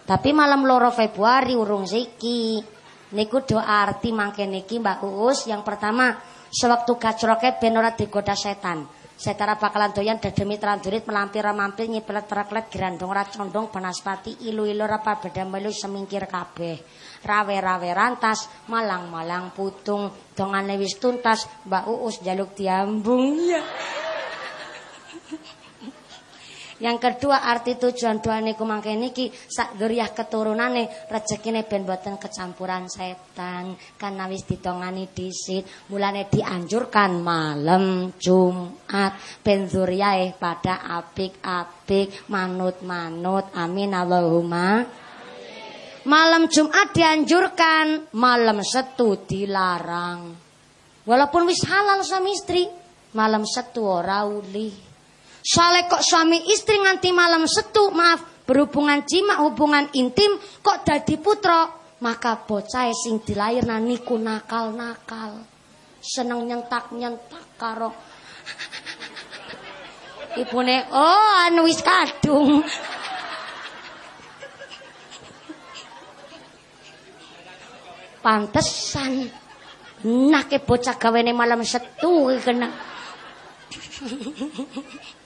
A: Tapi malam loro Februari urung siki. Niku doa arti mangke niki Mbak Uus. Yang pertama, sewaktu gacroke ben ora digoda setan. Setara bakalan doyan dedemi trandurit melampir mampir nyipelet treklet gerandong ora condong ilu-ilu rapa beda melu semingkir kabeh. Rawe-rawe rantas, malang-malang putung, dongane wis tuntas, Mbak Uus jaluk diambung. Ya. Yang kedua arti tujuan doa niku mangke niki sak keturunan keturunane rezekine ben boten kecampuran setan karena wis ditongani disit mulane dianjurkan malam Jumat ben zuriyae pada apik-apik manut-manut amin Allahumma Malam Jumat dianjurkan, malam setu dilarang. Walaupun wis halal suami istri, malam setu ora ulih. Soalnya kok suami istri nganti malam setu, maaf, berhubungan jima, hubungan intim, kok dadi putra, Maka bocah sing dilairna niku nakal-nakal. Seneng nyentak-nyentak karo Ibune, oh anu wis kadung. Pantesan. Nake bocah gawene malam setu kena.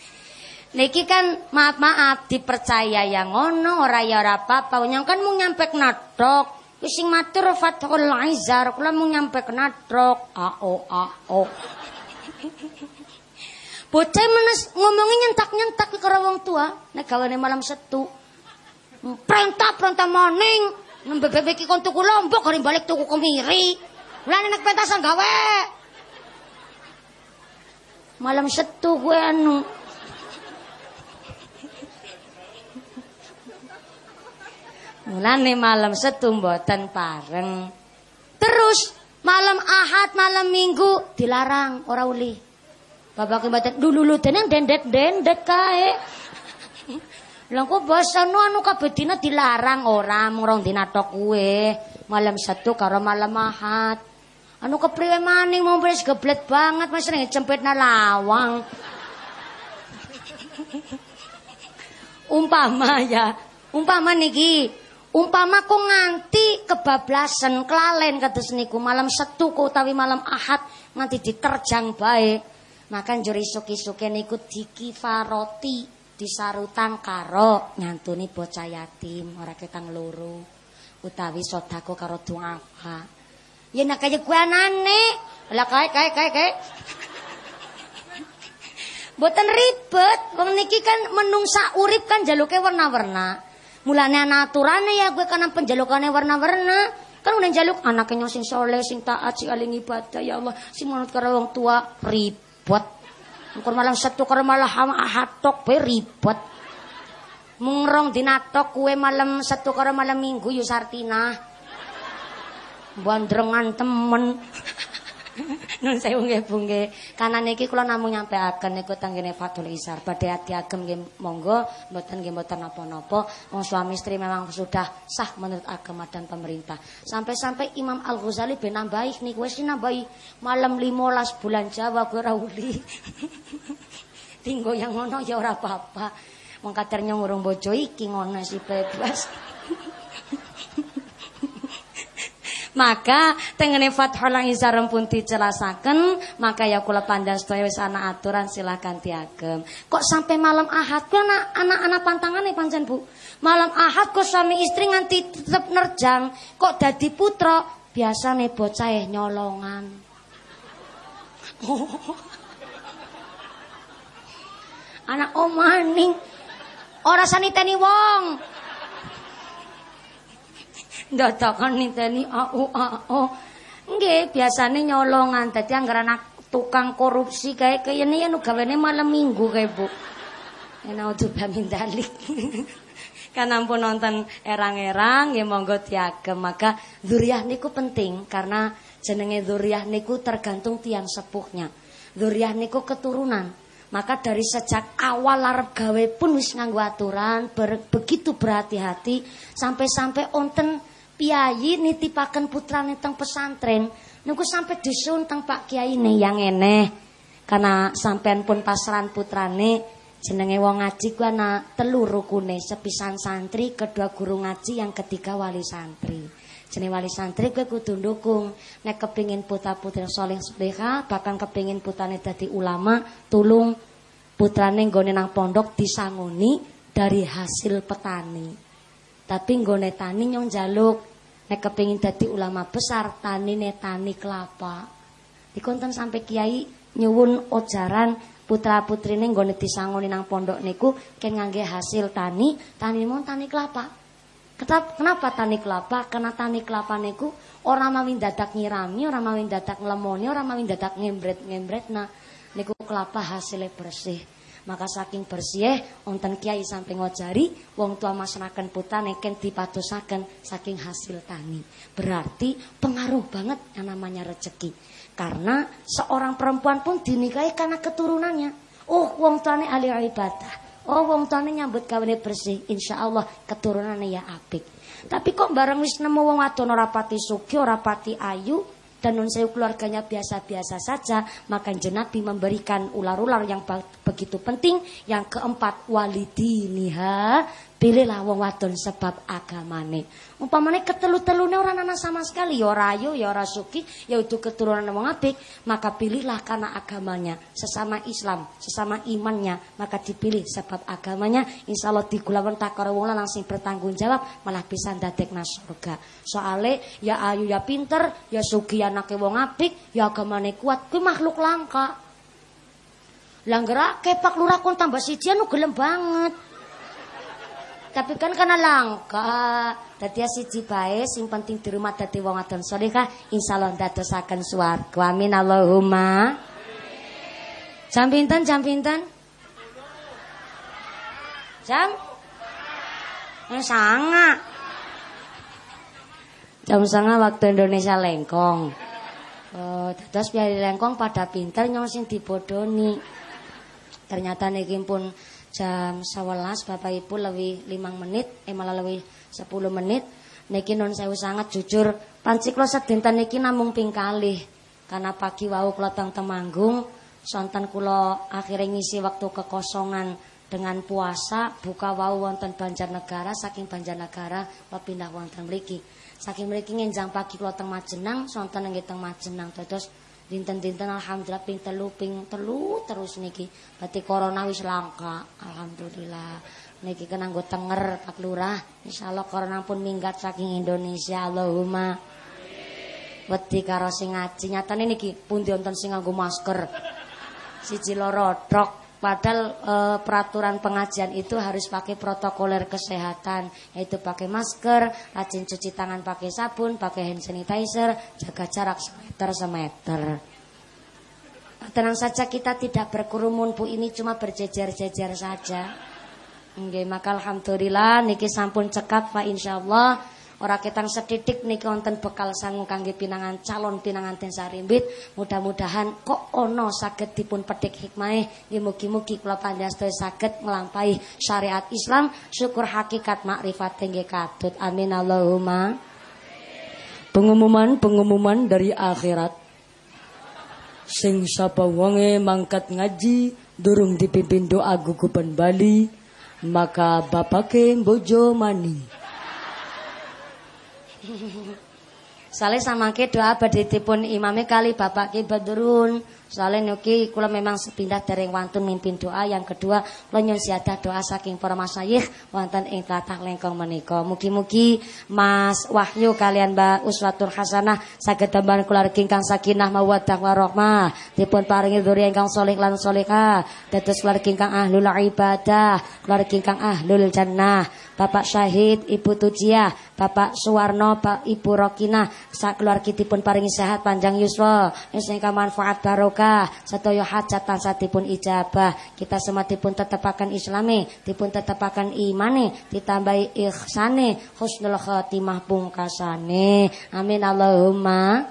A: Niki kan maaf maaf dipercaya yang ngono ora ya ora apa-apa. Nyang kan mung nyampe nadok. Wis sing matur Fathul Aizar kula mung nyampe nadok. Ao ao. Bocah menes ngomongin nyentak-nyentak karo wong tua nek gawane malam setu. Perintah-perintah maning. Nembe bebek tuku lombok kari balik tuku kemiri. Mulane nek pentasan gawe. Malam setu gue anu. Mulane malam setu pareng. Terus malam Ahad, malam Minggu dilarang ora uli. Bapak mboten dulu tenang dendet-dendet kae. Lah kok basano anu kabeh dilarang ora mung rong dina tok kuwe. Malam Sabtu karo malam Ahad. Anu kepriwe maning mau wis geblet banget Mas ning cempetna lawang. umpama ya, umpama niki, umpama ku nganti kebablasan kelalen kados niku malam Sabtu utawi malam Ahad nganti diterjang bae. Maka njur isuk-isuke niku dikifaroti disarutan karo nyantuni bocah yatim ora ketang loro utawi sodako karo duafa ya nak kaya gue anane lah kae kae kae kae Boten ribet, wong niki kan menungsa urip kan jaluke warna-warna. Mulane ana aturane ya gue kan penjalukane warna-warna. Kan udah jaluk anaknya sing soleh, sing taat, sing aling ibadah ya Allah, sing manut karo wong tua ribet. Mungkin malam satu karo malah hatok be ribet. Mengrong dinatok kue malam satu karo malam minggu yu sartina. Bandrengan temen. Nun saya nggih Bu nggih. Kanan iki kula namung nyampeaken niku tenggene Fatul Isar. Badhe ati agem nggih monggo mboten nggih mboten napa-napa. Wong suami istri memang sudah sah menurut agama dan pemerintah. Sampai-sampai Imam Al-Ghazali ben nambahi niku wis nambahi malam 15 bulan Jawa gue ora uli. Tinggo yang ngono ya ora apa-apa. Wong kadernya ngurung bojo iki ngono sih bebas. Maka tengene Fathul Izarem pun dicelasaken, maka ya kula pandang sedaya wis ana aturan silakan diagem. Kok sampai malam Ahad ku anak-anak pantangane pancen Bu. Malam Ahad kok suami istri nganti tetep nerjang, kok dadi putra biasane bocah eh nyolongan. Anak omaning ora saniteni wong. Dadakan niteni au au. Nggih, biasane nyolongan. Dadi anggere anak tukang korupsi kae kayene yen gawene malam Minggu kae, Bu. Enak udah bamin dalik. kan ampun nonton erang-erang ya monggo diagem maka zuriyah niku penting karena jenenge zuriyah niku tergantung tiang sepuhnya zuriyah niku keturunan maka dari sejak awal arep gawe pun wis nganggo aturan ber, begitu berhati-hati sampai-sampai onten piyayi nitipaken putrane teng pesantren. Niku sampai disun teng Pak Kiai ne yang eneh. Karena sampean pun pasran putrane jenenge wong ngaji ku ana telu rukune sepisan santri kedua guru ngaji yang ketiga wali santri. Jenenge wali santri kowe kudu ndukung. Nek kepingin putra-putri saleh soleha bahkan kepingin putrane dadi ulama tulung putrane nggone nang pondok disangoni dari hasil petani tapi nggone tani nyong jaluk nek kepengin dadi ulama besar tani tani kelapa. Dikonten sampai kiai nyuwun ojaran putra-putrine nggone disangoni nang pondok niku ken ngangge hasil tani, tani mon tani kelapa. Kenapa tani kelapa? Karena tani kelapa niku orang mawin dadak nyirami, orang mawin dadak ngelemoni, orang mawin dadak ngembret-ngembret. Nah, niku kelapa hasilnya bersih. Maka saking bersih wonten kiai samping ngojari wong tua masraken putane ken dipatusaken saking hasil tani. Berarti pengaruh banget yang namanya rezeki. Karena seorang perempuan pun dinikahi karena keturunannya. Oh, wong tuane ahli ibadah. Oh wong tuane nyambut gawane bersih, insyaallah keturunannya ya apik. Tapi kok bareng wis nemu wong wadon ora pati sugih, ayu, dan non sewu keluarganya biasa-biasa saja, maka Nabi memberikan ular-ular yang begitu penting. Yang keempat, walidiniha, pilihlah wong wadon sebab agamane. Umpamane ketelu-telune orang anak sama sekali, ya ora ayu, ya ora suki, ya itu keturunan wong apik, maka pilihlah karena agamanya, sesama Islam, sesama imannya, maka dipilih sebab agamanya. Insya Allah digulawan takara wong langsung bertanggung jawab, malah bisa ndadekna surga. Soale ya ayu ya pinter, ya suki anake wong apik, ya agamane kuat, kuwi makhluk langka. Langgerak kepak lurah kon tambah siji anu gelem banget. Tapi kan karena langka. Dadi siji bae sing penting di rumah dadi wong adon salehah insyaallah ndadosaken swarga. Amin Allahumma. Jam pinten jam pinten? Jam? Eh, sanga. Jam sanga waktu Indonesia lengkong. Oh, terus biar lengkong pada pinter nyong sing dibodoni. Ternyata niki pun jam 11 Bapak Ibu lebih 5 menit eh malah lebih 10 menit. Niki non sewu sangat jujur panci kula sedinten niki namung ping kalih. Karena pagi wau kula teng Temanggung sonten kula akhirnya ngisi waktu kekosongan dengan puasa buka wau wonten Banjarnegara saking Banjarnegara kula pindah wonten mriki. Saking mriki ngenjang pagi kula teng Majenang sonten nggih teng Majenang terus dinten-dinten alhamdulillah ping telu ping telu terus niki. Berarti corona wis langka alhamdulillah. Niki kena nggo tenger Pak Lurah. Insyaallah corona pun minggat saking Indonesia Allahumma. Wedi karo sing ngaji. Nyatane niki pundi wonten sing nganggo masker? Siji loro trok Padahal e, peraturan pengajian itu harus pakai protokoler kesehatan, yaitu pakai masker, rajin cuci tangan pakai sabun, pakai hand sanitizer, jaga jarak semeter semeter. Tenang saja kita tidak berkerumun Bu, ini cuma berjejer-jejer saja. Oke, maka alhamdulillah niki sampun cekak Pak insyaallah Ora ketang sedidik niki wonten bekal sangu kangge pinangan calon pinangan den sarimbit. Mudah-mudahan kok ono saged dipun petik hikmahe. Nggih mugi-mugi kula panjenengan saged nglampahi syariat Islam, syukur hakikat makrifat nggih katut. Amin Allahumma. Pengumuman-pengumuman dari akhirat. Sing sapa wonge mangkat ngaji durung dipimpin doa gugupan Bali maka bapake bojo mani. Sama ke doa badhe imame kali Bapak Ki Badrun Soalnya nuki kula memang sepindah dari wantun mimpin doa. Yang kedua kula nyun siadah doa saking para masyayikh wonten ing tlatah lengkong menika. Mugi-mugi Mas Wahyu kalian Mbak Uswatul Hasanah saged tambahan keluarga ingkang sakinah mawaddah warahmah. Dipun paringi dzurriyyah ingkang saleh lan salehah. Dados keluarga ingkang ahlul ibadah, keluarga ingkang ahlul jannah. Bapak Syahid, Ibu Tujia, Bapak Suwarno, Pak Ibu Rokina, sak keluarga dipun paringi sehat panjang yuswa, ingkang manfaat barokah barokah, sedaya hajat tansah dipun ijabah. Kita semua dipun tetepaken islami, dipun tetepaken imane, ditambahi ihsane, husnul khatimah pungkasane. Amin Allahumma.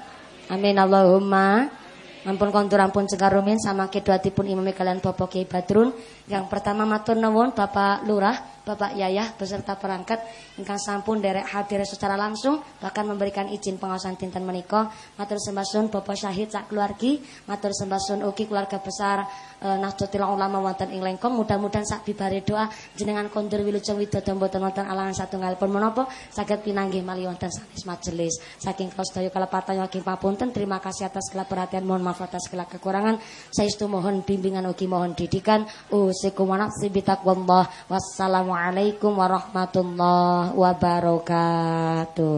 A: Amin Allahumma. Ampun kontur ampun cekar rumin sama kedua tipun imami kalian Bapak Kiai Badrun. Yang pertama matur nuwun Bapak Lurah Bapak Yayah beserta perangkat. Ingkang sampun derek hadir secara langsung bahkan memberikan izin pengawasan dinten menika. Matur sembah sun Bapak Syahid sak keluargi. Matur sembah sun ugi keluarga besar e, Nahdlatul Ulama wonten ing Lengkong. Mudah-mudahan sak bibare doa jenengan kondur wilujeng widodo mboten wonten alangan satunggal pun menapa. Saged pinanggih malih wonten sanes majelis. Saking kula sedaya kalepatan waging papunten terima kasih atas segala perhatian mohon maaf atas segala kekurangan. Saestu mohon bimbingan ugi mohon didikan usikum wa nafsi bitaqwallah wassalamu Assalamualaikum warahmatullahi wabarakatuh.